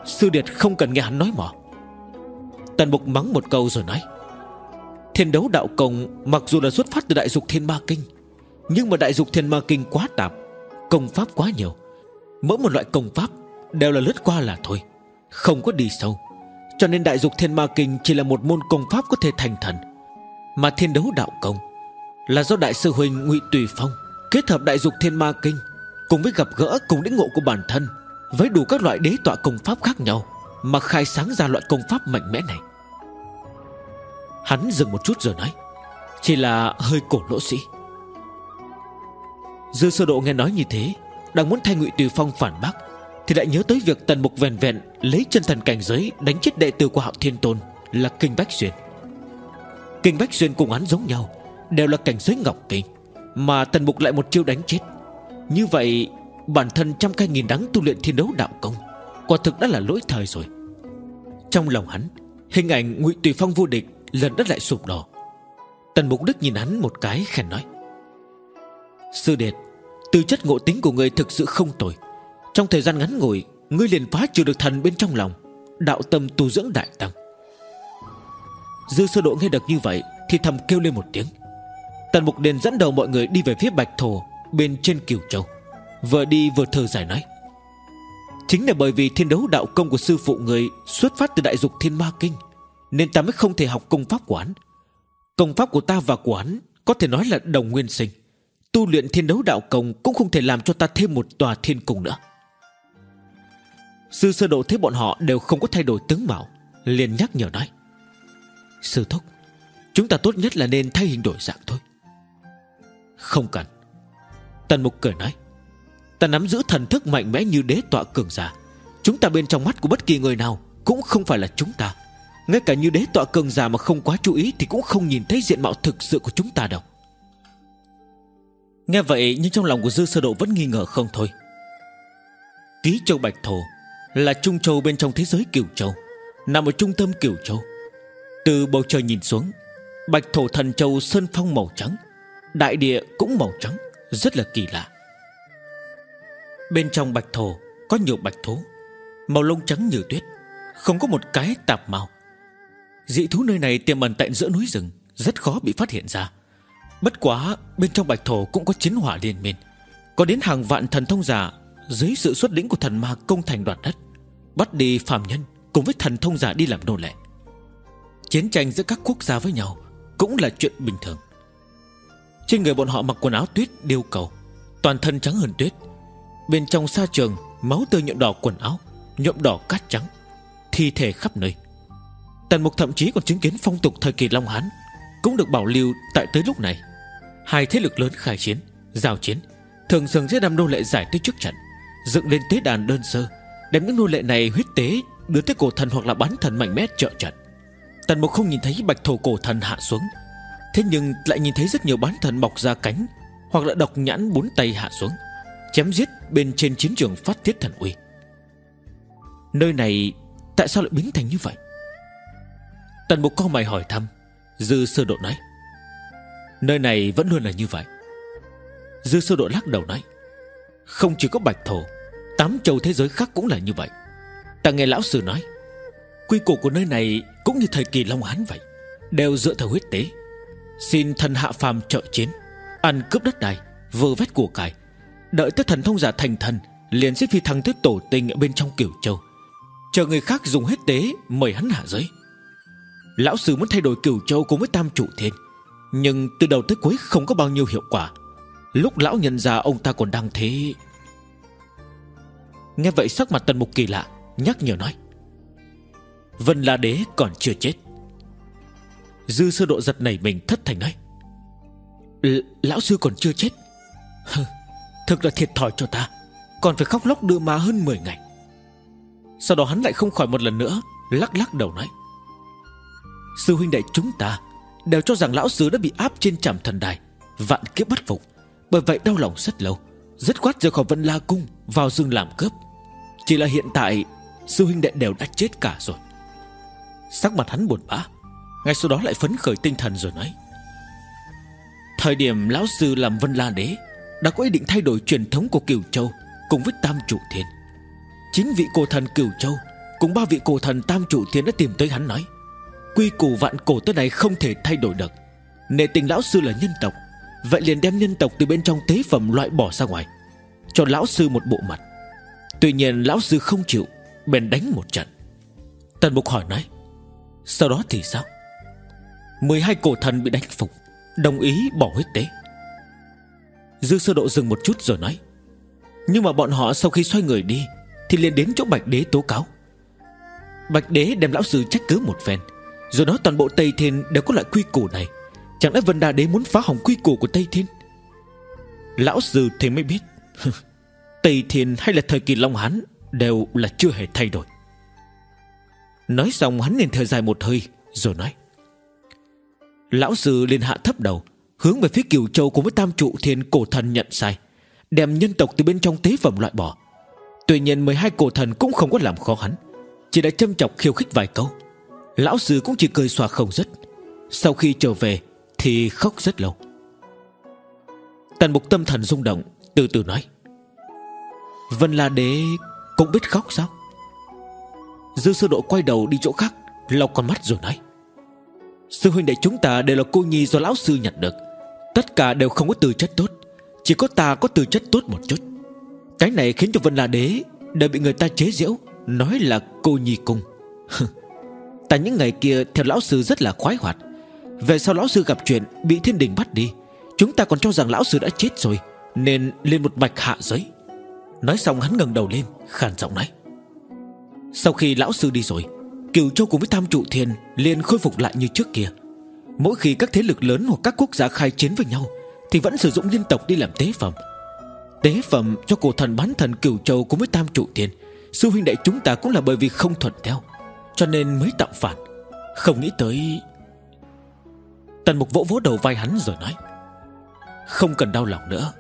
Sư Điệt không cần nghe hắn nói mỏ. Tần Mục mắng một câu rồi nói, Thiên đấu đạo công Mặc dù là xuất phát từ đại dục thiên ma kinh, Nhưng mà đại dục thiên ma kinh quá tạp, Công pháp quá nhiều. Mỗi một loại công pháp Đều là lướt qua là thôi. Không có đi sâu. Cho nên đại dục thiên ma kinh Chỉ là một môn công pháp có thể thành thần. Mà thiên đấu đạo công Là do đại sư huynh ngụy Tùy Phong Kết hợp đại dục thiên ma kinh Cùng với gặp gỡ cùng lĩnh ngộ của bản thân Với đủ các loại đế tọa công pháp khác nhau Mà khai sáng ra loại công pháp mạnh mẽ này. Hắn dừng một chút rồi nói, Chỉ là hơi cổ lỗ sĩ. Dư sơ độ nghe nói như thế, Đang muốn thay ngụy Tùy Phong phản bác thì lại nhớ tới việc tần mục vẹn vẹn Lấy chân thần cảnh giới đánh chết đệ tử của Hạo Thiên Tôn Là Kinh Bách Xuyên. Kinh Bách Xuyên cùng hắn giống nhau, Đều là cảnh giới ngọc kinh, Mà tần mục lại một chiêu đánh chết. Như vậy, bản thân trăm cây nghìn đắng tu luyện thiên đấu đạo công, Quả thực đã là lỗi thời rồi. Trong lòng hắn, Hình ảnh ngụy Tùy Phong vô địch Lần đất lại sụp đổ. Tần Mục Đức nhìn hắn một cái khen nói, Sư Điệt, Tư chất ngộ tính của người thực sự không tồi trong thời gian ngắn ngủi, Ngươi liền phá trừ được thần bên trong lòng. Đạo tâm tu dưỡng đại tăng. Dư sơ độ nghe được như vậy Thì thầm kêu lên một tiếng. Tần Mục Điền dẫn đầu mọi người đi về phía Bạch Thổ, Bên trên Kiều Châu. Vừa đi vừa thở giải nói. Chính là bởi vì thiên đấu đạo công của sư phụ người Xuất phát từ đại dục thiên ma kinh, Nên ta mới không thể học công pháp của hắn. Công pháp của ta và của hắn Có thể nói là đồng nguyên sinh. Tu luyện thiên đấu đạo công Cũng không thể làm cho ta thêm một tòa thiên cung nữa. Sư sơ độ thấy bọn họ đều không có thay đổi tướng mạo, liền nhắc nhở nói. Sư thúc, Chúng ta tốt nhất là nên thay hình đổi dạng thôi. Không cần. Tần mục cười nói. Ta nắm giữ thần thức mạnh mẽ như đế tọa cường giả. Chúng ta bên trong mắt của bất kỳ người nào Cũng không phải là chúng ta. Ngay cả như đế tọa cường giả mà không quá chú ý Thì cũng không nhìn thấy diện mạo thực sự của chúng ta đâu. Nghe vậy, nhưng trong lòng của Dư Sơ Độ vẫn nghi ngờ không thôi. Ký Châu Bạch Thổ là Trung Châu bên trong thế giới Kiều Châu, Nằm ở trung tâm Kiều Châu. Từ bầu trời nhìn xuống, Bạch Thổ Thần Châu Sơn Phong màu trắng, Đại địa cũng màu trắng, Rất là kỳ lạ. Bên trong Bạch Thổ Có nhiều bạch thú Màu lông trắng như tuyết, Không có một cái tạp màu. Dị thú nơi này tiềm ẩn tại giữa núi rừng, Rất khó bị phát hiện ra. Bất quá bên trong bạch thổ cũng có chiến hỏa liên miên, Có đến hàng vạn thần thông giả dưới sự xuất lĩnh của thần ma công thành đoạt đất, Bắt đi phàm nhân Cùng với thần thông giả đi làm nô lệ. Chiến tranh giữa các quốc gia với nhau Cũng là chuyện bình thường. Trên người bọn họ mặc quần áo tuyết, điêu cầu, Toàn thân trắng hơn tuyết. Bên trong sa trường, Máu tươi nhuộm đỏ quần áo, Nhuộm đỏ cát trắng, Thi thể khắp nơi. Tần Mục thậm chí còn chứng kiến phong tục thời kỳ Long Hán Cũng được bảo lưu tại tới lúc này. Hai thế lực lớn khai chiến, Giao chiến, Thường thường sẽ đem nô lệ giải tới trước trận. Dựng lên tế đàn đơn sơ, Đem những nô lệ này huyết tế, Đưa tới cổ thần hoặc là bán thần mạnh mẽ trợ trận. Tần Mục không nhìn thấy bạch thổ cổ thần hạ xuống, Thế nhưng lại nhìn thấy rất nhiều bán thần mọc ra cánh, Hoặc là độc nhãn bốn tay hạ xuống, Chém giết bên trên chiến trường phát tiết thần uy. Nơi này Tại sao lại biến thành như vậy? Tần Mục co mày hỏi thăm, Dư sơ độ nói. Nơi này vẫn luôn là như vậy. Dư sơ độ lắc đầu nói. Không chỉ có bạch thổ, Tám châu thế giới khác cũng là như vậy. Ta nghe lão sư nói, Quy củ của nơi này cũng như thời kỳ Long Hán vậy, Đều dựa theo huyết tế. Xin thần hạ phàm trợ chiến, Ăn cướp đất đai Vơ vét của cải, Đợi tới thần thông giả thành thần, Liền sẽ phi thăng tới tổ tinh ở bên trong kiểu châu. Chờ người khác dùng hết tế Mời hắn hạ giới. Lão sư muốn thay đổi kiểu châu cùng với tam trụ thiên, Nhưng từ đầu tới cuối không có bao nhiêu hiệu quả. Lúc lão nhận ra ông ta còn đang thế. Nghe vậy sắc mặt tần mục kỳ lạ, Nhắc nhở nói. Vân La Đế còn chưa chết. Dư sơ độ giật nảy mình thất thành nói. Lão sư còn chưa chết? Thực là thiệt thòi cho ta. Còn phải khóc lóc đưa má hơn 10 ngày. Sau đó hắn lại không khỏi một lần nữa, Lắc lắc đầu nói. Sư huynh đệ chúng ta Đều cho rằng lão sư đã bị áp trên trạm thần đài, Vạn kiếp bất phục. Bởi vậy đau lòng rất lâu Rất khoát rời khỏi Vân La Cung, Vào rừng làm cướp. Chỉ là hiện tại, Sư huynh đệ đều đã chết cả rồi. Sắc mặt hắn buồn bã, Ngay sau đó lại phấn khởi tinh thần rồi nói. Thời điểm lão sư làm Vân La Đế, Đã có ý định thay đổi truyền thống của Cửu Châu Cùng với Tam Trụ Thiên. Chính vị cổ thần Cửu Châu Cùng ba vị cổ thần Tam Trụ Thiên đã tìm tới hắn nói, Quy củ vạn cổ tới này không thể thay đổi được. Nề tình lão sư là nhân tộc Vậy liền đem nhân tộc từ bên trong tế phẩm loại bỏ ra ngoài, Cho lão sư một bộ mặt. Tuy nhiên lão sư không chịu, Bèn đánh một trận. Tần Mục hỏi nói, Sau đó thì sao? 12 cổ thần bị đánh phục, Đồng ý bỏ huyết tế. Dư sơ độ dừng một chút rồi nói, Nhưng mà bọn họ sau khi xoay người đi, Thì liền đến chỗ Bạch Đế tố cáo. Bạch Đế đem lão sư trách cứ một phen, Rồi nói toàn bộ Tây Thiên đều có loại quy củ này. Chẳng lẽ Vân Đà Đế muốn phá hỏng quy củ của Tây Thiên? Lão sư thì mới biết. Tây Thiên hay là thời kỳ Long Hán Đều là chưa hề thay đổi. Nói xong, hắn liền thở dài một hơi, Rồi nói. Lão sư liền hạ thấp đầu, Hướng về phía Kiều Châu cùng với Tam Trụ Thiên cổ thần nhận sai, Đem nhân tộc từ bên trong tế phẩm loại bỏ. Tuy nhiên 12 cổ thần cũng không có làm khó hắn, Chỉ đã châm chọc khiêu khích vài câu. Lão sư cũng chỉ cười xòa không dứt. Sau khi trở về thì khóc rất lâu. Tần mục tâm thần rung động, Từ từ nói. Vân La Đế cũng biết khóc sao? Dư sư độ quay đầu đi chỗ khác, Lau con mắt rồi nói. Sư huynh đệ chúng ta đều là cô nhi do lão sư nhặt được. Tất cả đều không có tư chất tốt, Chỉ có ta có tư chất tốt một chút. Cái này khiến cho Vân La Đế Đều bị người ta chế giễu, Nói là cô nhi cung. Tại những ngày kia theo lão sư rất là khoái hoạt về sau lão sư gặp chuyện, Bị thiên đình bắt đi. Chúng ta còn cho rằng lão sư đã chết rồi, Nên lên một mạch hạ giới. Nói xong hắn ngẩng đầu lên, Khàn giọng nói. Sau khi lão sư đi rồi Kiều Châu cùng với Tam Trụ Thiên liền khôi phục lại như trước kia. Mỗi khi các thế lực lớn hoặc các quốc gia khai chiến với nhau, Thì vẫn sử dụng nhân tộc đi làm tế phẩm. Tế phẩm cho cổ thần bán thần Kiều Châu cùng với Tam Trụ Thiên, Sư huynh đệ chúng ta cũng là bởi vì không thuận theo, Cho nên mới tạo phản. Không nghĩ tới Tần mục vỗ vỗ đầu vai hắn rồi nói, Không cần đau lòng nữa.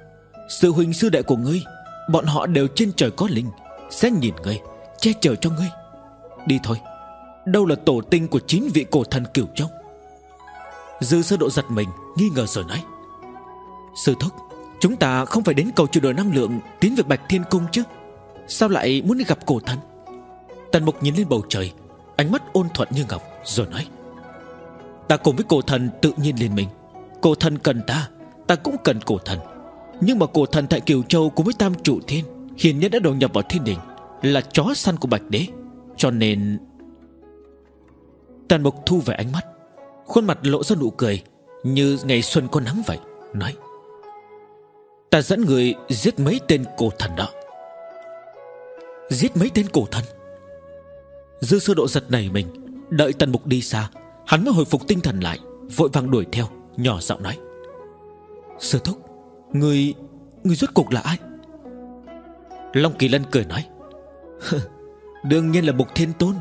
Sư huynh sư đệ của ngươi, Bọn họ đều trên trời có linh, Sẽ nhìn ngươi, Che chở cho ngươi. Đi thôi. Đâu là tổ tinh của chín vị cổ thần cửu châu? Dư sơ độ giật mình, Nghi ngờ rồi nói, Sư thúc, Chúng ta không phải đến cầu chuyển đổi năng lượng Tiến về Bạch Thiên Cung chứ? Sao lại muốn đi gặp cổ thần? Tần mục nhìn lên bầu trời, Ánh mắt ôn thuận như ngọc, Rồi nói Ta cùng với cổ thần tự nhiên liên minh. Cổ thần cần ta Ta cũng cần cổ thần. Nhưng mà cổ thần tại Kiều Châu Cùng với Tam Trụ Thiên Hiền nhất đã đầu nhập vào thiên đình, Là chó săn của Bạch Đế. Cho nên, Tần Mục thu về ánh mắt, Khuôn mặt lộ ra nụ cười, Như ngày xuân có nắng vậy, Nói, Ta dẫn người giết mấy tên cổ thần đó. Giết mấy tên cổ thần? Dư sơ độ giật nảy mình, Đợi tần mục đi xa. Hắn mới hồi phục tinh thần lại, Vội vàng đuổi theo, Nhỏ giọng nói. Sư thúc, Người Người rốt cuộc là ai? Long Kỳ Lân cười nói. Đương nhiên là Mục Thiên Tôn,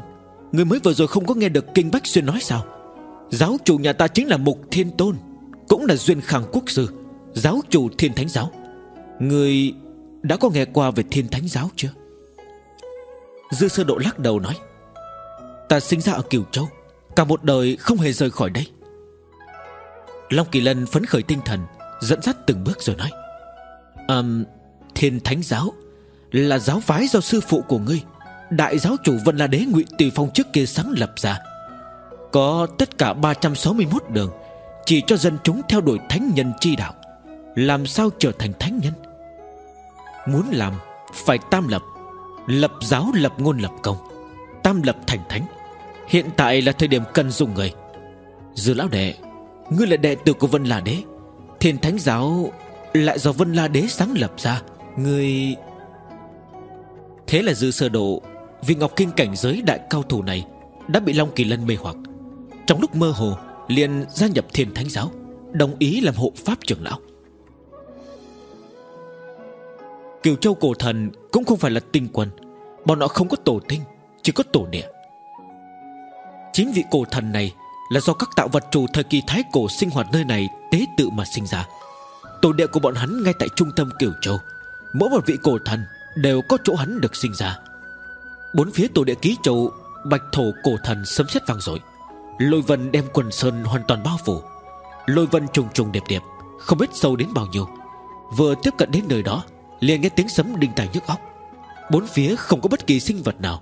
Người mới vừa rồi không có nghe được Kinh Bách Xuyên nói sao? Giáo chủ nhà ta chính là Mục Thiên Tôn, Cũng là Duyên Khang Quốc Sư, Giáo chủ Thiên Thánh Giáo. Người đã có nghe qua về Thiên Thánh Giáo chưa? Dư sơ độ lắc đầu nói. Ta sinh ra ở Kiều Châu Cả một đời không hề rời khỏi đây. Long Kỳ Lân phấn khởi tinh thần Dẫn dắt từng bước rồi nói. Um, Thiên Thánh Giáo Là giáo phái do sư phụ của ngươi Đại giáo chủ vẫn là Đế Ngụy Tùy Phong trước kia sáng lập ra. Có tất cả 361 đường Chỉ cho dân chúng theo đuổi thánh nhân chi đạo Làm sao trở thành thánh nhân? Muốn làm Phải tam lập Lập giáo lập ngôn lập công Tam lập thành thánh. Hiện tại là thời điểm cần dùng người. Dư lão đệ, Ngươi là đệ tử của Vân La Đế. Thiên Thánh Giáo Lại do Vân La Đế sáng lập ra. Ngươi Thế là dư sơ độ Vì Ngọc Kinh cảnh giới đại cao thủ này Đã bị Long Kỳ Lân mê hoặc. Trong lúc mơ hồ, liền gia nhập Thiên Thánh Giáo, Đồng ý làm hộ pháp trưởng lão. Kiều Châu cổ thần cũng không phải là tinh quân. Bọn họ không có tổ tinh, Chỉ có tổ địa. Chính vị cổ thần này Là do các tạo vật chủ thời kỳ thái cổ sinh hoạt nơi này Tế tự mà sinh ra. Tổ địa của bọn hắn ngay tại trung tâm Kiều Châu. Mỗi một vị cổ thần Đều có chỗ hắn được sinh ra. Bốn phía tổ địa ký châu, Bạch thổ cổ thần sấm sét vang dội. Lôi vân đem quần sơn hoàn toàn bao phủ. Lôi vân trùng trùng đẹp đẹp Không biết sâu đến bao nhiêu. Vừa tiếp cận đến nơi đó, liền nghe tiếng sấm đinh tai nhức óc. Bốn phía không có bất kỳ sinh vật nào.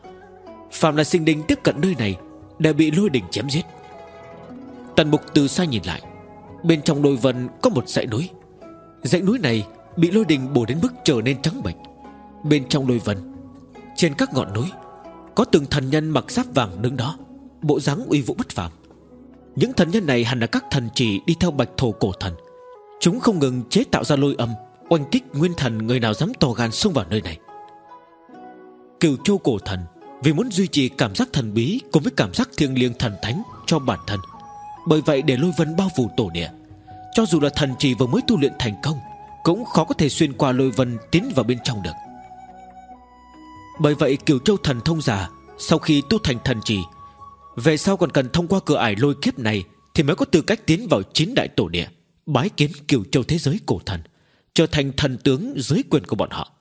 Phạm là sinh linh tiếp cận nơi này đã bị lôi đỉnh chém giết. Tần mục từ xa nhìn lại. Bên trong đôi vân có một dãy núi. Dãy núi này bị lôi đình bổ đến mức trở nên trắng bệch. Bên trong đôi vân, trên các ngọn núi, có từng thần nhân mặc giáp vàng đứng đó, bộ dáng uy vũ bất phàm. Những thần nhân này hẳn là các thần chỉ đi theo bạch thổ cổ thần. Chúng không ngừng chế tạo ra lôi âm, Oanh kích nguyên thần người nào dám to gan xông vào nơi này. Cửu châu cổ thần vì muốn duy trì cảm giác thần bí Cùng với cảm giác thiêng liêng thần thánh cho bản thân. Bởi vậy để lôi vân bao phủ tổ địa Cho dù là thần trì vừa mới tu luyện thành công Cũng khó có thể xuyên qua lôi vân Tiến vào bên trong được. Bởi vậy kiều châu thần thông giả Sau khi tu thành thần trì, Về sau còn cần thông qua cửa ải lôi kiếp này Thì mới có tư cách tiến vào chín đại tổ địa Bái kiến kiều châu thế giới cổ thần Trở thành thần tướng dưới quyền của bọn họ.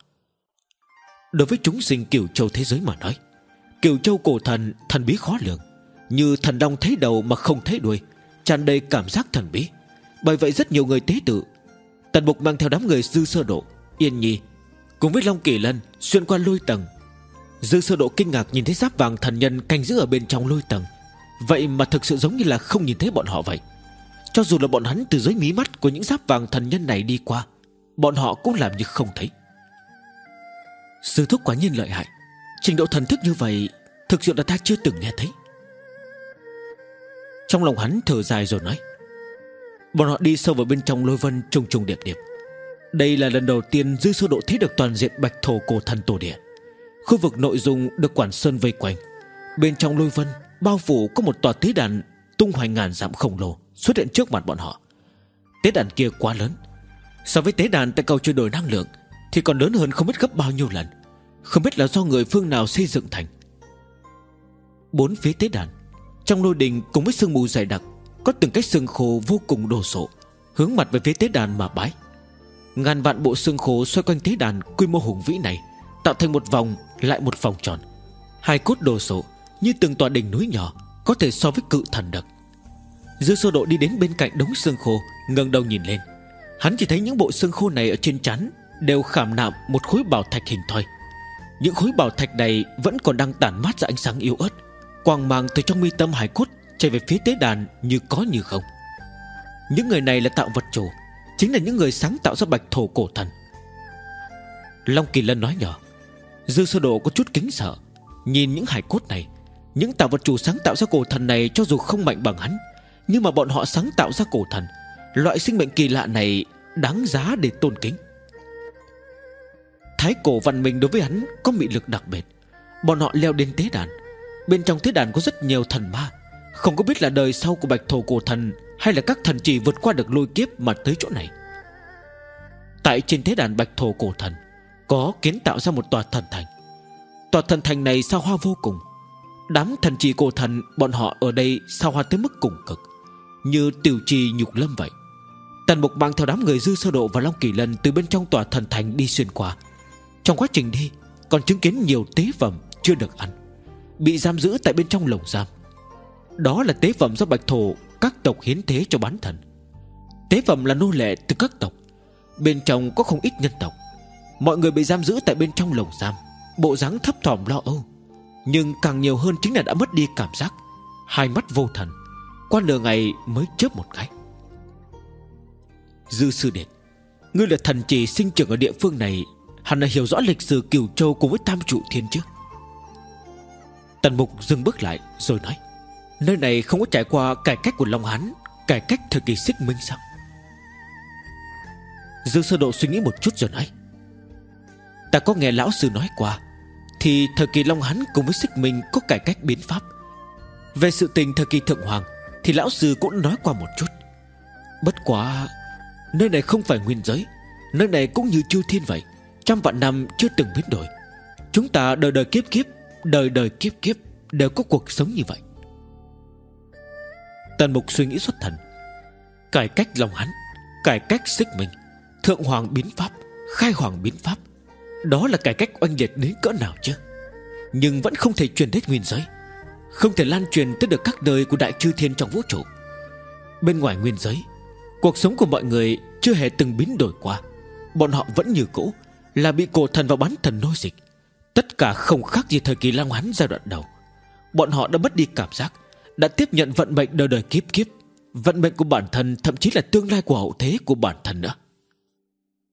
Đối với chúng sinh kiều châu thế giới mà nói kiều châu cổ thần Thần bí khó lường. Như thần long thấy đầu mà không thấy đuôi, tràn đầy cảm giác thần bí. Bởi vậy rất nhiều người tế tự. Tần Mục mang theo đám người dư sơ độ, Yên nhi, Cùng với Long Kỳ Lân, xuyên qua lôi tầng. Dư sơ độ kinh ngạc nhìn thấy giáp vàng thần nhân Canh giữ ở bên trong lôi tầng. Vậy mà thực sự giống như là không nhìn thấy bọn họ vậy. Cho dù là bọn hắn từ dưới mí mắt Của những giáp vàng thần nhân này đi qua, Bọn họ cũng làm như không thấy. Sư thúc quả nhiên lợi hại. Trình độ thần thức như vậy, Thực sự là ta chưa từng nghe thấy. Trong lòng hắn thở dài rồi nói, Bọn họ đi sâu vào bên trong lôi vân trùng trùng điệp điệp. Đây là lần đầu tiên Dư sơ độ thấy được toàn diện bạch thổ cổ thần tổ địa. Khu vực nội dung được quản sơn vây quanh. Bên trong lôi vân, Bao phủ có một tòa tế đàn Tung hoành ngàn dặm khổng lồ Xuất hiện trước mặt bọn họ. Tế đàn kia quá lớn. So với tế đàn tại cầu chuyển đổi năng lượng, Thì còn lớn hơn không biết gấp bao nhiêu lần. Không biết là do người phương nào xây dựng thành. Bốn phía tế đàn, Trong lôi đình cùng với sương mù dày đặc, Có từng cái xương khô vô cùng đồ sộ, Hướng mặt về phía tế đàn mà bái. Ngàn vạn bộ xương khô xoay quanh tế đàn Quy mô hùng vĩ này, Tạo thành một vòng, lại một vòng tròn. Hai cốt đồ sộ, như từng tòa đỉnh núi nhỏ, Có thể so với cự thần đực Dư sơ độ đi đến bên cạnh đống xương khô, ngẩng đầu nhìn lên. Hắn chỉ thấy những bộ xương khô này ở trên chắn Đều khảm nạm một khối bảo thạch hình thoi. Những khối bảo thạch này Vẫn còn đang tản mát ra ánh sáng yếu ớt, Quang mang từ trong mi tâm hải cốt Chạy về phía tế đàn như có như không. Những người này là tạo vật chủ, Chính là những người sáng tạo ra bạch thổ cổ thần. Long Kỳ Lân nói nhỏ, Dư sơ độ có chút kính sợ. Nhìn những hải cốt này, Những tạo vật chủ sáng tạo ra cổ thần này Cho dù không mạnh bằng hắn, Nhưng mà bọn họ sáng tạo ra cổ thần, Loại sinh mệnh kỳ lạ này Đáng giá để tôn kính. Thái cổ văn minh đối với hắn Có mị lực đặc biệt. Bọn họ leo đến tế đàn. Bên trong tế đàn có rất nhiều thần ma. Không có biết là đời sau của bạch thổ cổ thần Hay là các thần chỉ vượt qua được lôi kiếp Mà tới chỗ này. Tại trên tế đàn bạch thổ cổ thần, Có kiến tạo ra một tòa thần thành. Tòa thần thành này sao hoa vô cùng. Đám thần trì cổ thần, Bọn họ ở đây sao hoa tới mức cùng cực, Như tiểu trì nhục lâm vậy. Tần Mục mang theo đám người dư sơ độ và Long Kỳ Lân Từ bên trong tòa thần thành đi xuyên qua. Trong quá trình đi Còn chứng kiến nhiều tế phẩm chưa được ăn, Bị giam giữ tại bên trong lồng giam. Đó là tế phẩm do Bạch Thổ, Các tộc hiến thế cho bán thần. Tế phẩm là nô lệ từ các tộc, Bên trong có không ít nhân tộc. Mọi người bị giam giữ tại bên trong lồng giam, Bộ dáng thấp thỏm lo âu, Nhưng càng nhiều hơn chính là đã mất đi cảm giác, Hai mắt vô thần, Qua nửa ngày mới chớp một cái. Dư sư đệ, Ngươi là thần chỉ sinh trưởng ở địa phương này hắn đã hiểu rõ lịch sử cửu Châu cùng với Tam Trụ Thiên chứ. Tần Mục dừng bước lại, rồi nói, Nơi này không có trải qua cải cách của Long Hán, Cải cách thời kỳ xích minh sao? Dương Sơ Độ suy nghĩ một chút rồi nói, Ta có nghe lão sư nói qua, Thì thời kỳ Long Hán cùng với xích minh Có cải cách biến pháp. Về sự tình thời kỳ Thượng Hoàng Thì lão sư cũng nói qua một chút. Bất quá, Nơi này không phải nguyên giới, Nơi này cũng như chư thiên vậy. Trăm vạn năm chưa từng biến đổi. Chúng ta đời đời kiếp kiếp, Đời đời kiếp kiếp Đều có cuộc sống như vậy. Tần mục suy nghĩ xuất thần. Cải cách lòng hắn, Cải cách xích mình, Thượng hoàng biến pháp, Khai hoàng biến pháp, Đó là cải cách oanh liệt đến cỡ nào chứ? Nhưng vẫn không thể truyền đến nguyên giới, Không thể lan truyền tới được các đời của đại chư thiên trong vũ trụ. Bên ngoài nguyên giới, Cuộc sống của mọi người chưa hề từng biến đổi qua, Bọn họ vẫn như cũ là bị cổ thần và bán thần nôi dịch. Tất cả không khác gì thời kỳ Long Hán giai đoạn đầu. Bọn họ đã mất đi cảm giác, Đã tiếp nhận vận mệnh đời đời kiếp kiếp. Vận mệnh của bản thân Thậm chí là tương lai của hậu thế của bản thân nữa.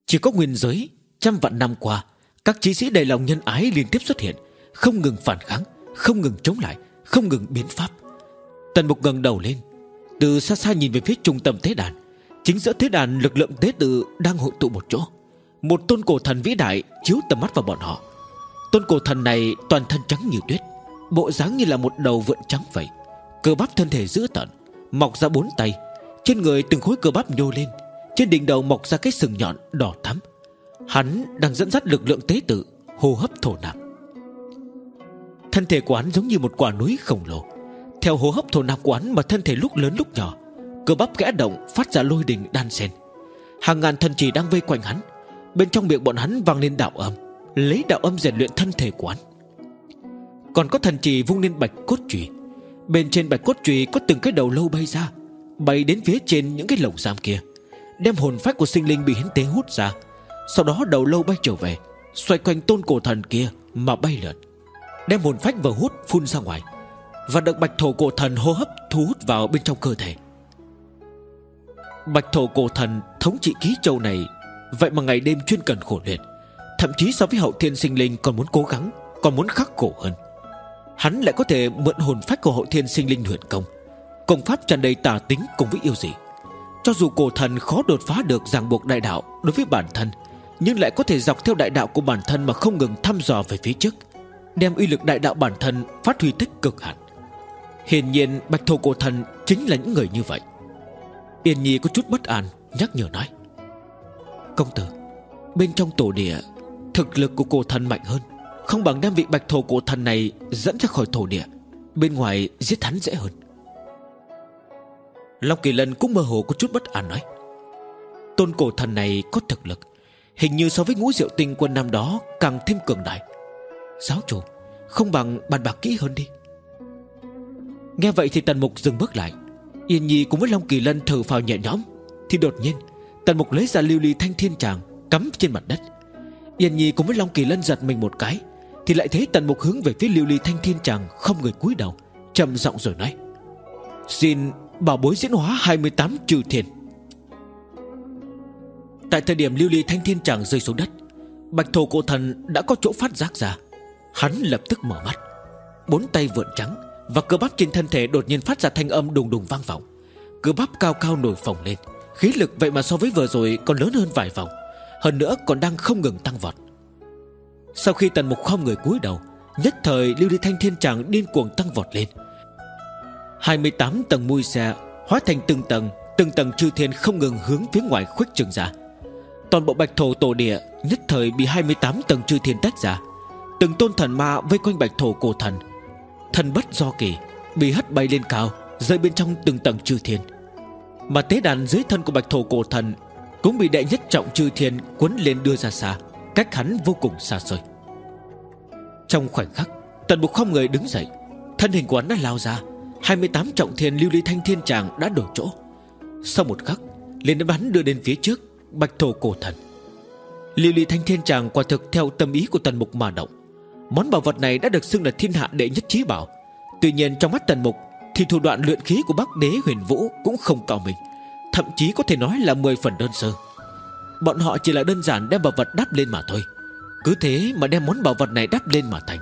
Chỉ có nguyên giới, Trăm vạn năm qua, Các chiến sĩ đầy lòng nhân ái liên tiếp xuất hiện, Không ngừng phản kháng, Không ngừng chống lại, Không ngừng biến pháp. Tần Mục ngẩng đầu lên, Từ xa xa nhìn về phía trung tâm thế đàn. Chính giữa thế đàn lực lượng tế tự Đang hội tụ một chỗ. Một tôn cổ thần vĩ đại chiếu tầm mắt vào bọn họ. Tôn cổ thần này toàn thân trắng như tuyết, Bộ dáng như là một đầu vượn trắng vậy. Cơ bắp thân thể dữ tợn, Mọc ra bốn tay. Trên người từng khối cơ bắp nhô lên, Trên đỉnh đầu mọc ra cái sừng nhọn đỏ thắm. Hắn đang dẫn dắt lực lượng tế tự, Hô hấp thổ nạp. Thân thể của hắn giống như một quả núi khổng lồ. Theo hô hấp thổ nạp của hắn Mà thân thể lúc lớn lúc nhỏ, Cơ bắp kẽ động phát ra lôi đình đan sen. Hàng ngàn thần chỉ đang vây quanh hắn Bên trong miệng bọn hắn vang lên đạo âm, Lấy đạo âm rèn luyện thân thể của hắn. Còn có thần trì vung lên bạch cốt trùy Bên trên bạch cốt trùy có từng cái đầu lâu bay ra, Bay đến phía trên những cái lồng giam kia, Đem hồn phách của sinh linh bị hiến tế hút ra. Sau đó đầu lâu bay trở về, Xoay quanh tôn cổ thần kia Mà bay lượn, Đem hồn phách vào hút phun ra ngoài. Và được bạch thổ cổ thần hô hấp thu hút vào bên trong cơ thể. Bạch thổ cổ thần thống trị ký châu này Vậy mà ngày đêm chuyên cần khổ luyện, Thậm chí so với hậu thiên sinh linh còn muốn cố gắng, Còn muốn khắc khổ hơn. Hắn lại có thể mượn hồn phách của hậu thiên sinh linh luyện công Công pháp tràn đầy tà tính cùng với yêu dị. Cho dù cổ thần khó đột phá được ràng buộc đại đạo Đối với bản thân, Nhưng lại có thể dọc theo đại đạo của bản thân Mà không ngừng thăm dò về phía trước, Đem uy lực đại đạo bản thân phát huy tích cực hạn Hiển nhiên, bạch thổ cổ thần Chính là những người như vậy. Yên Nhi có chút bất an, Nhắc nhở nói. Công tử. Bên trong tổ địa, Thực lực của cổ thần mạnh hơn. Không bằng đem vị bạch thổ cổ thần này Dẫn ra khỏi thổ địa. Bên ngoài, giết hắn dễ hơn. Long Kỳ Lân cũng mơ hồ có chút bất an nói. Tôn cổ thần này có thực lực, Hình như so với ngũ diệu tinh quân năm đó Càng thêm cường đại. Giáo chủ, Không bằng bàn bạc kỹ hơn đi. Nghe vậy thì tần mục dừng bước lại. Yên Nhi cùng với Long Kỳ Lân thở phào nhẹ nhõm, Thì đột nhiên Tần mục lấy ra lưu ly thanh thiên tràng, Cắm trên mặt đất. Yên Nhi cùng với Long Kỳ Lân giật mình một cái, Thì lại thấy tần mục hướng về phía lưu ly thanh thiên tràng, Không người cúi đầu, trầm giọng rồi nói, Xin bảo bối diễn hóa 28 trừ thiền Tại thời điểm lưu ly thanh thiên tràng rơi xuống đất, Bạch thổ cổ thần đã có chỗ phát giác ra. Hắn lập tức mở mắt, Bốn tay vượn trắng Và cơ bắp trên thân thể đột nhiên phát ra thanh âm đùng đùng vang vọng. Cơ bắp cao cao nổi phồng lên Khí lực vậy mà so với vừa rồi còn lớn hơn vài vòng. Hơn nữa còn đang không ngừng tăng vọt. Sau khi tần mục không người cúi đầu, Nhất thời lưu ly thanh thiên tràng điên cuồng tăng vọt lên. 28 tầng mui xe Hóa thành từng tầng Từng tầng chư thiên không ngừng hướng phía ngoài khuếch trường ra. Toàn bộ bạch thổ tổ địa Nhất thời bị 28 tầng chư thiên tách ra. Từng tôn thần ma vây quanh bạch thổ cổ thần. Thần bất do kỳ, Bị hất bay lên cao, Rơi bên trong từng tầng chư thiên. Mà tế đàn dưới thân của bạch thổ cổ thần Cũng bị đệ nhất trọng chư thiên cuốn lên đưa ra xa, Cách hắn vô cùng xa xôi. Trong khoảnh khắc, Tần mục không người đứng dậy, Thân hình của hắn đã lao ra 28 trọng thiên lưu ly thanh thiên tràng đã đổi chỗ. Sau một khắc, liền đã bắn đưa đến phía trước, Bạch thổ cổ thần. Lưu ly thanh thiên tràng quả thực theo tâm ý của tần mục mà động. Món bảo vật này đã được xưng là thiên hạ đệ nhất trí bảo. Tuy nhiên trong mắt tần mục thì thủ đoạn luyện khí của Bắc đế huyền vũ Cũng không cao mình, Thậm chí có thể nói là 10 phần đơn sơ. Bọn họ chỉ là đơn giản đem bảo vật đắp lên mà thôi. Cứ thế mà đem món bảo vật này đắp lên mà thành,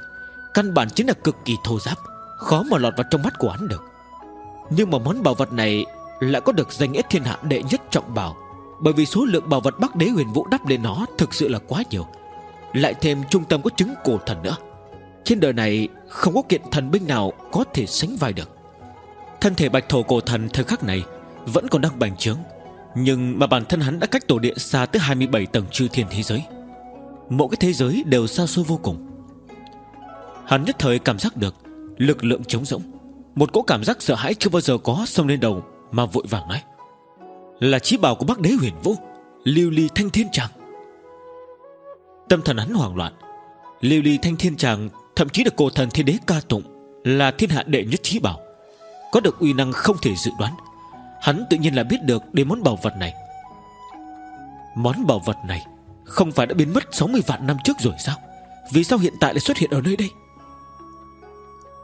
Căn bản chính là cực kỳ thô giáp, Khó mà lọt vào trong mắt của hắn được. Nhưng mà món bảo vật này Lại có được danh nghĩa thiên hạ đệ nhất trọng bảo, Bởi vì số lượng bảo vật Bắc đế huyền vũ đắp lên nó Thực sự là quá nhiều. Lại thêm trung tâm có chứng cổ thần nữa. Trên đời này không có kiện thần binh nào Có thể sánh vai được. Thân thể bạch thổ cổ thần thời khắc này Vẫn còn đang bành trướng, Nhưng mà bản thân hắn đã cách tổ địa xa tới 27 tầng chư thiên thế giới. Mỗi cái thế giới đều xa xôi vô cùng. Hắn nhất thời cảm giác được Lực lượng trống rỗng, Một cỗ cảm giác sợ hãi chưa bao giờ có xông lên đầu Mà vội vàng nói, Là chí bảo của bác đế huyền vũ, Lưu ly thanh thiên tràng. Tâm thần hắn hoảng loạn. Lưu ly thanh thiên tràng, Thậm chí được cổ thần thiên đế ca tụng, Là thiên hạ đệ nhất chí bảo. Có được uy năng không thể dự đoán. Hắn tự nhiên là biết được đến món bảo vật này. Món bảo vật này Không phải đã biến mất 60 vạn năm trước rồi sao? Vì sao hiện tại lại xuất hiện ở nơi đây?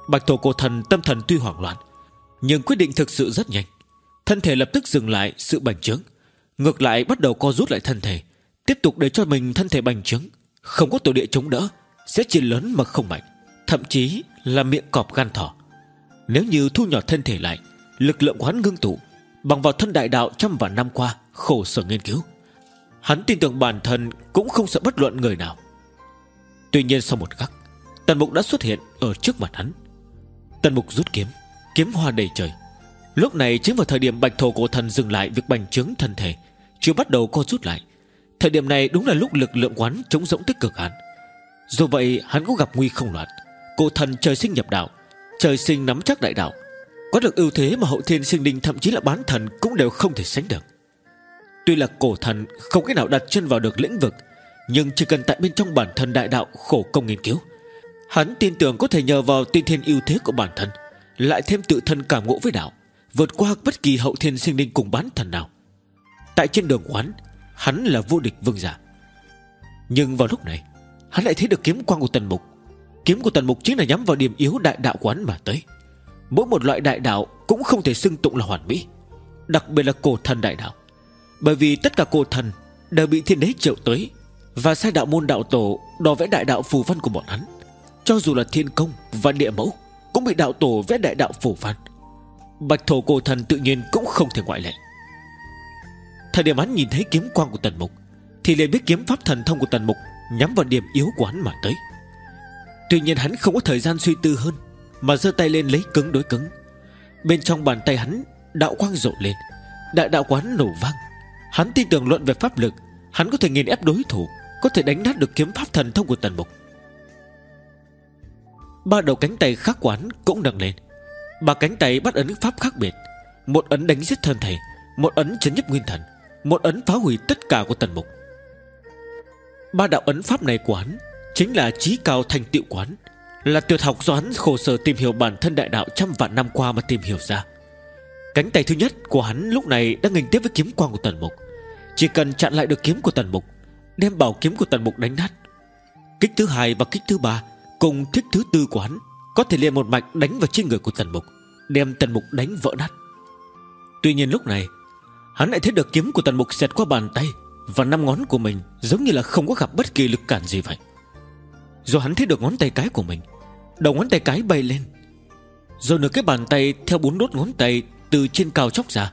Bạch thổ cổ thần tâm thần tuy hoảng loạn, Nhưng quyết định thực sự rất nhanh. Thân thể lập tức dừng lại sự bành trướng, Ngược lại bắt đầu co rút lại thân thể, Tiếp tục để cho mình thân thể bành trướng. Không có tổ địa chống đỡ, Sẽ chỉ lớn mà không mạnh, Thậm chí là miệng cọp gan thỏ. Nếu như thu nhỏ thân thể lại, Lực lượng của hắn ngưng tụ, Bằng vào thân đại đạo trăm vạn năm qua, Khổ sở nghiên cứu, Hắn tin tưởng bản thân cũng không sợ bất luận người nào. Tuy nhiên sau một khắc, Tần mục đã xuất hiện ở trước mặt hắn. Tần mục rút kiếm Kiếm hoa đầy trời. Lúc này chính vào thời điểm bạch thổ cổ thần dừng lại Việc bành trướng thân thể, Chưa bắt đầu co rút lại. Thời điểm này đúng là lúc lực lượng quán chống rỗng tích cực hắn. Dù vậy, hắn cũng gặp nguy không loạn. Cổ thần trời sinh nhập đạo Trời sinh nắm chắc đại đạo. Có được ưu thế mà hậu thiên sinh linh Thậm chí là bán thần cũng đều không thể sánh được. Tuy là cổ thần, Không cách nào đặt chân vào được lĩnh vực, Nhưng chỉ cần tại bên trong bản thân đại đạo Khổ công nghiên cứu, Hắn tin tưởng có thể nhờ vào tiên thiên ưu thế của bản thân, Lại thêm tự thân cảm ngộ với đạo, Vượt qua bất kỳ hậu thiên sinh linh cùng bán thần nào. Tại trên đường quán, Hắn là vô địch vương giả. Nhưng vào lúc này, Hắn lại thấy được kiếm quang của tần mục. Kiếm của tần mục chính là nhắm vào điểm yếu đại đạo quán mà tới. Mỗi một loại đại đạo Cũng không thể xưng tụng là hoàn mỹ, Đặc biệt là cổ thần đại đạo. Bởi vì tất cả cổ thần Đều bị thiên đế triệu tới Và sai đạo môn đạo tổ Đo vẽ đại đạo phù văn của bọn hắn. Cho dù là thiên công và địa mẫu Cũng bị đạo tổ vẽ đại đạo phù văn. Bạch thổ cổ thần tự nhiên cũng không thể ngoại lệ. Thời điểm hắn nhìn thấy kiếm quang của tần mục Thì liền biết kiếm pháp thần thông của tần mục Nhắm vào điểm yếu của hắn mà tới. Tuy nhiên hắn không có thời gian suy tư hơn, Mà giơ tay lên lấy cứng đối cứng. Bên trong bàn tay hắn, Đạo quang rộ lên. Đại đạo quán nổ vang. Hắn tin tưởng luận về pháp lực, Hắn có thể nghiền ép đối thủ, Có thể đánh nát được kiếm pháp thần thông của tần mục. Ba đầu cánh tay khác quán cũng nâng lên. Ba cánh tay bắt ấn pháp khác biệt. Một ấn đánh giết thân thể, Một ấn chấn nhấp nguyên thần, Một ấn phá hủy tất cả của tần mục. Ba đạo ấn pháp này của hắn Chính là trí cao thành tựu quán Là tuyệt học do hắn khổ sở tìm hiểu bản thân đại đạo trăm vạn năm qua mà tìm hiểu ra. Cánh tay thứ nhất của hắn lúc này đang nghênh tiếp với kiếm quang của tần mục. Chỉ cần chặn lại được kiếm của tần mục, Đem bảo kiếm của tần mục đánh nát. Kích thứ hai và kích thứ ba Cùng thích thứ tư của hắn Có thể liền một mạch đánh vào trên người của tần mục, Đem tần mục đánh vỡ nát. Tuy nhiên lúc này, Hắn lại thấy được kiếm của tần mục xẹt qua bàn tay Và năm ngón của mình Giống như là không có gặp bất kỳ lực cản gì vậy. Rồi hắn thấy được ngón tay cái của mình. Đầu ngón tay cái bay lên. Rồi nửa cái bàn tay Theo bốn đốt ngón tay từ trên cao chóc ra,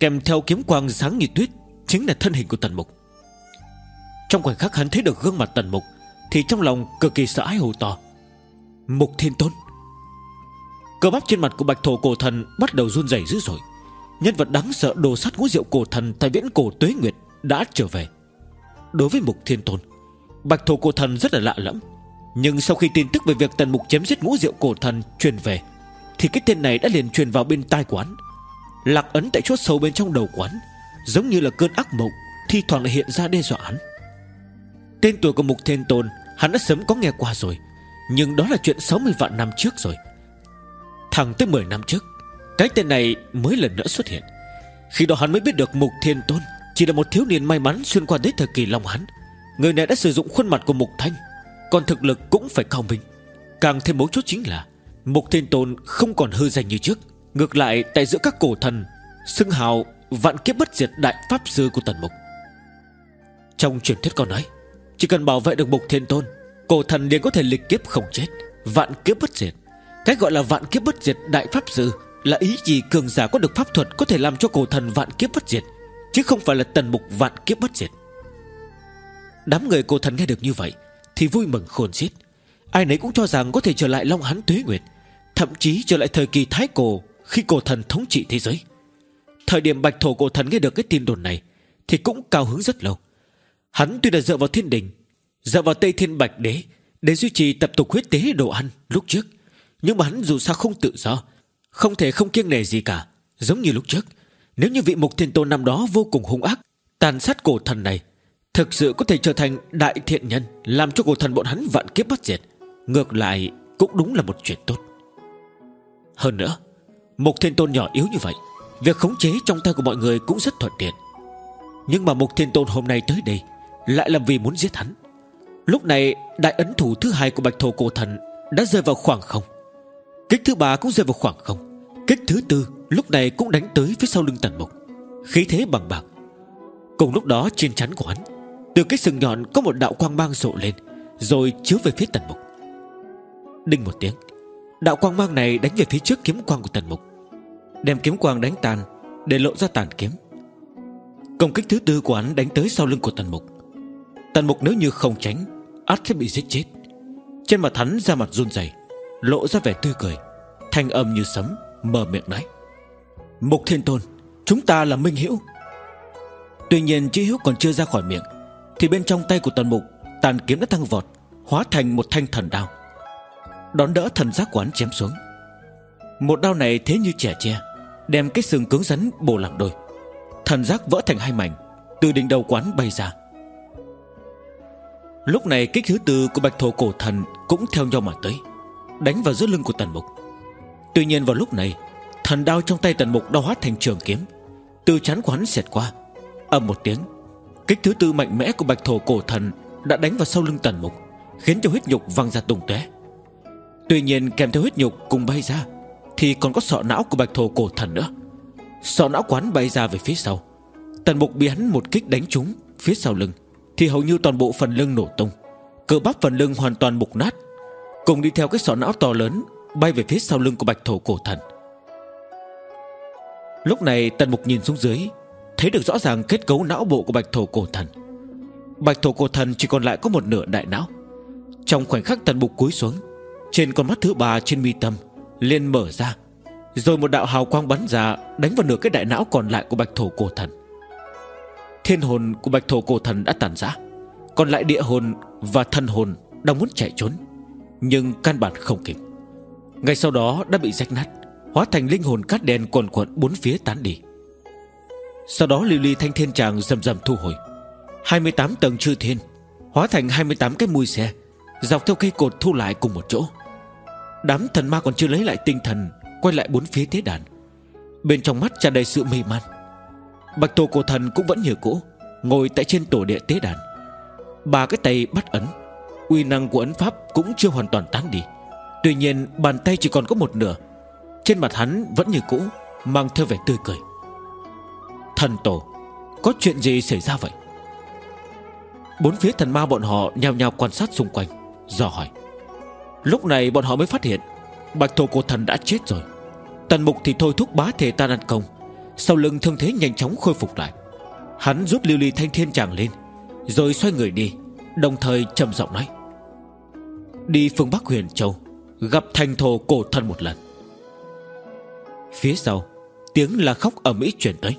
Kèm theo kiếm quang sáng như tuyết, Chính là thân hình của Tần Mục. Trong khoảnh khắc hắn thấy được gương mặt Tần Mục, Thì trong lòng cực kỳ sợ hãi hồ to. Mục Thiên Tôn! Cơ bắp trên mặt của bạch thổ cổ thần Bắt đầu run rẩy dữ dội. Nhân vật đáng sợ đồ sát ngũ rượu cổ thần Tại viễn cổ tuế nguyệt đã trở về. Đối với Mục Thiên Tôn, Bạch thổ cổ thần rất là lạ lẫm. Nhưng sau khi tin tức về việc Tần Mục chém giết ngũ rượu cổ thần truyền về, Thì cái tên này đã liền truyền vào bên tai quán. Lạc ấn tại chốt sâu bên trong đầu quán, Giống như là cơn ác mộng, Thi thoảng lại hiện ra đe dọa hắn. Tên tuổi của Mục Thiên Tôn, Hắn đã sớm có nghe qua rồi, Nhưng đó là chuyện 60 vạn năm trước rồi. Thẳng tới 10 năm trước, Cái tên này mới lần nữa xuất hiện. Khi đó hắn mới biết được Mục Thiên Tôn Chỉ là một thiếu niên may mắn xuyên qua tới thời kỳ Long hắn Người này đã sử dụng khuôn mặt của Mục Thanh còn thực lực cũng phải cao minh Càng thêm mấu chốt chính là Mục Thiên Tôn không còn hư danh như trước. Ngược lại, tại giữa các cổ thần, Xưng hào vạn kiếp bất diệt đại pháp sư của Tần Mục Trong truyền thuyết còn nói, Chỉ cần bảo vệ được Mục Thiên Tôn, Cổ thần liền có thể lịch kiếp không chết, Vạn kiếp bất diệt. Cái gọi là vạn kiếp bất diệt đại pháp sư Là ý gì cường giả có được pháp thuật Có thể làm cho cổ thần vạn kiếp bất diệt, Chứ không phải là Tần Mục vạn kiếp bất diệt. Đám người cổ thần nghe được như vậy thì vui mừng khôn xiết. Ai nấy cũng cho rằng có thể trở lại Long Hán Tuế Nguyệt, Thậm chí trở lại thời kỳ Thái Cổ khi cổ thần thống trị thế giới. Thời điểm bạch thổ cổ thần nghe được cái tin đồn này Thì cũng cao hứng rất lâu. Hắn tuy là dựa vào thiên đình, Dựa vào Tây Thiên Bạch Đế Để duy trì tập tục huyết tế đồ ăn lúc trước, Nhưng mà hắn dù sao không tự do, Không thể không kiêng nề gì cả, Giống như lúc trước. Nếu như vị mục thiên tôn năm đó vô cùng hung ác, Tàn sát cổ thần này Thực sự có thể trở thành đại thiện nhân, Làm cho cổ thần bọn hắn vạn kiếp bất diệt. Ngược lại, cũng đúng là một chuyện tốt. Hơn nữa Mục Thiên Tôn nhỏ yếu như vậy, Việc khống chế trong tay của mọi người cũng rất thuận tiện. Nhưng mà Mục Thiên Tôn hôm nay tới đây, Lại là vì muốn giết hắn. Lúc này, đại ấn thủ thứ hai của Bạch Thổ Cổ Thần Đã rơi vào khoảng không. Kích thứ ba cũng rơi vào khoảng không. Kích thứ tư lúc này cũng đánh tới phía sau lưng Tần Mục Khí thế bằng bạc. Cùng lúc đó trên chắn của hắn từ cái sừng nhọn có một đạo quang mang rộ lên, Rồi chiếu về phía Tần Mục. Đinh một tiếng, Đạo quang mang này đánh về phía trước kiếm quang của Tần Mục, Đem kiếm quang đánh tan, Để lộ ra tàn kiếm. Công kích thứ tư của hắn đánh tới sau lưng của Tần Mục. Tần Mục nếu như không tránh át sẽ bị giết chết. Trên mặt hắn ra mặt run rẩy, Lộ ra vẻ tươi cười, Thanh âm như sấm, Mở miệng nói. Mục Thiên Tôn, Chúng ta là Minh hiểu Tuy nhiên chữ Hiếu còn chưa ra khỏi miệng thì bên trong tay của Tần Mục, Tàn kiếm đã tăng vọt, Hóa thành một thanh thần đao. Đón đỡ thần giác quán chém xuống. Một đao này thế như trẻ tre Đem cái xương cứng rắn bổ làm đôi. Thần giác vỡ thành hai mảnh, Từ đỉnh đầu quán bay ra. Lúc này kích thứ tư của bạch thổ cổ thần Cũng theo nhau mà tới, Đánh vào giữa lưng của tần mục. Tuy nhiên vào lúc này, Thần đao trong tay tần mục đau hóa thành trường kiếm, Từ chán quán xẹt qua Âm một tiếng Kích thứ tư mạnh mẽ của bạch thổ cổ thần Đã đánh vào sau lưng tần mục, Khiến cho huyết nhục văng ra tung tóe. Tuy nhiên, kèm theo huyết nhục cùng bay ra, Thì còn có sọ não của bạch thổ cổ thần nữa. Sọ não quán bay ra về phía sau. Tần mục bị hắn một kích đánh trúng Phía sau lưng, Thì hầu như toàn bộ phần lưng nổ tung. Cơ bắp phần lưng hoàn toàn mục nát, Cùng đi theo cái sọ não to lớn Bay về phía sau lưng của bạch thổ cổ thần. Lúc này, tần mục nhìn xuống dưới Thấy được rõ ràng kết cấu não bộ của bạch thổ cổ thần. Bạch thổ cổ thần chỉ còn lại có một nửa đại não. Trong khoảnh khắc tần mục cúi xuống, trên con mắt thứ ba trên mi tâm liền mở ra, Rồi một đạo hào quang bắn ra, Đánh vào nửa cái đại não còn lại của bạch thổ cổ thần. Thiên hồn của bạch thổ cổ thần đã tàn rã Còn lại địa hồn và thân hồn Đang muốn chạy trốn, Nhưng căn bản không kịp. Ngay sau đó đã bị rách nát, Hóa thành linh hồn cát đen quần quận bốn phía tán đi. Sau đó lưu ly thanh thiên tràng rầm rầm thu hồi. 28 tầng chư thiên, Hóa thành 28 cái mui xe, Dọc theo cây cột thu lại cùng một chỗ. Đám thần ma còn chưa lấy lại tinh thần, Quay lại bốn phía tế đàn. Bên trong mắt tràn đầy sự mê man. Bạch tổ cổ thần cũng vẫn như cũ, Ngồi tại trên tổ địa tế đàn. Ba cái tay bắt ấn, Uy năng của ấn pháp cũng chưa hoàn toàn tán đi. Tuy nhiên, bàn tay chỉ còn có một nửa, Trên mặt hắn vẫn như cũ, Mang theo vẻ tươi cười. Thần tổ. Có chuyện gì xảy ra vậy? Bốn phía thần ma bọn họ nhào nhào quan sát xung quanh, dò hỏi. Lúc này bọn họ mới phát hiện, Bạch thổ cổ thần đã chết rồi. Tần mục thì thôi thúc bá thể tan ăn công. Sau lưng thương thế nhanh chóng khôi phục lại, Hắn giúp lưu ly thanh thiên chàng lên, Rồi xoay người đi, Đồng thời trầm giọng nói. Đi phương Bắc huyền châu, Gặp thành thổ cổ thần một lần. Phía sau, Tiếng là khóc ở Mỹ chuyển tới.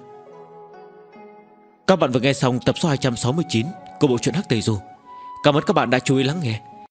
Các bạn vừa nghe xong tập số 269 Của bộ truyện Hắc Tây Du Cảm ơn các bạn đã chú ý lắng nghe.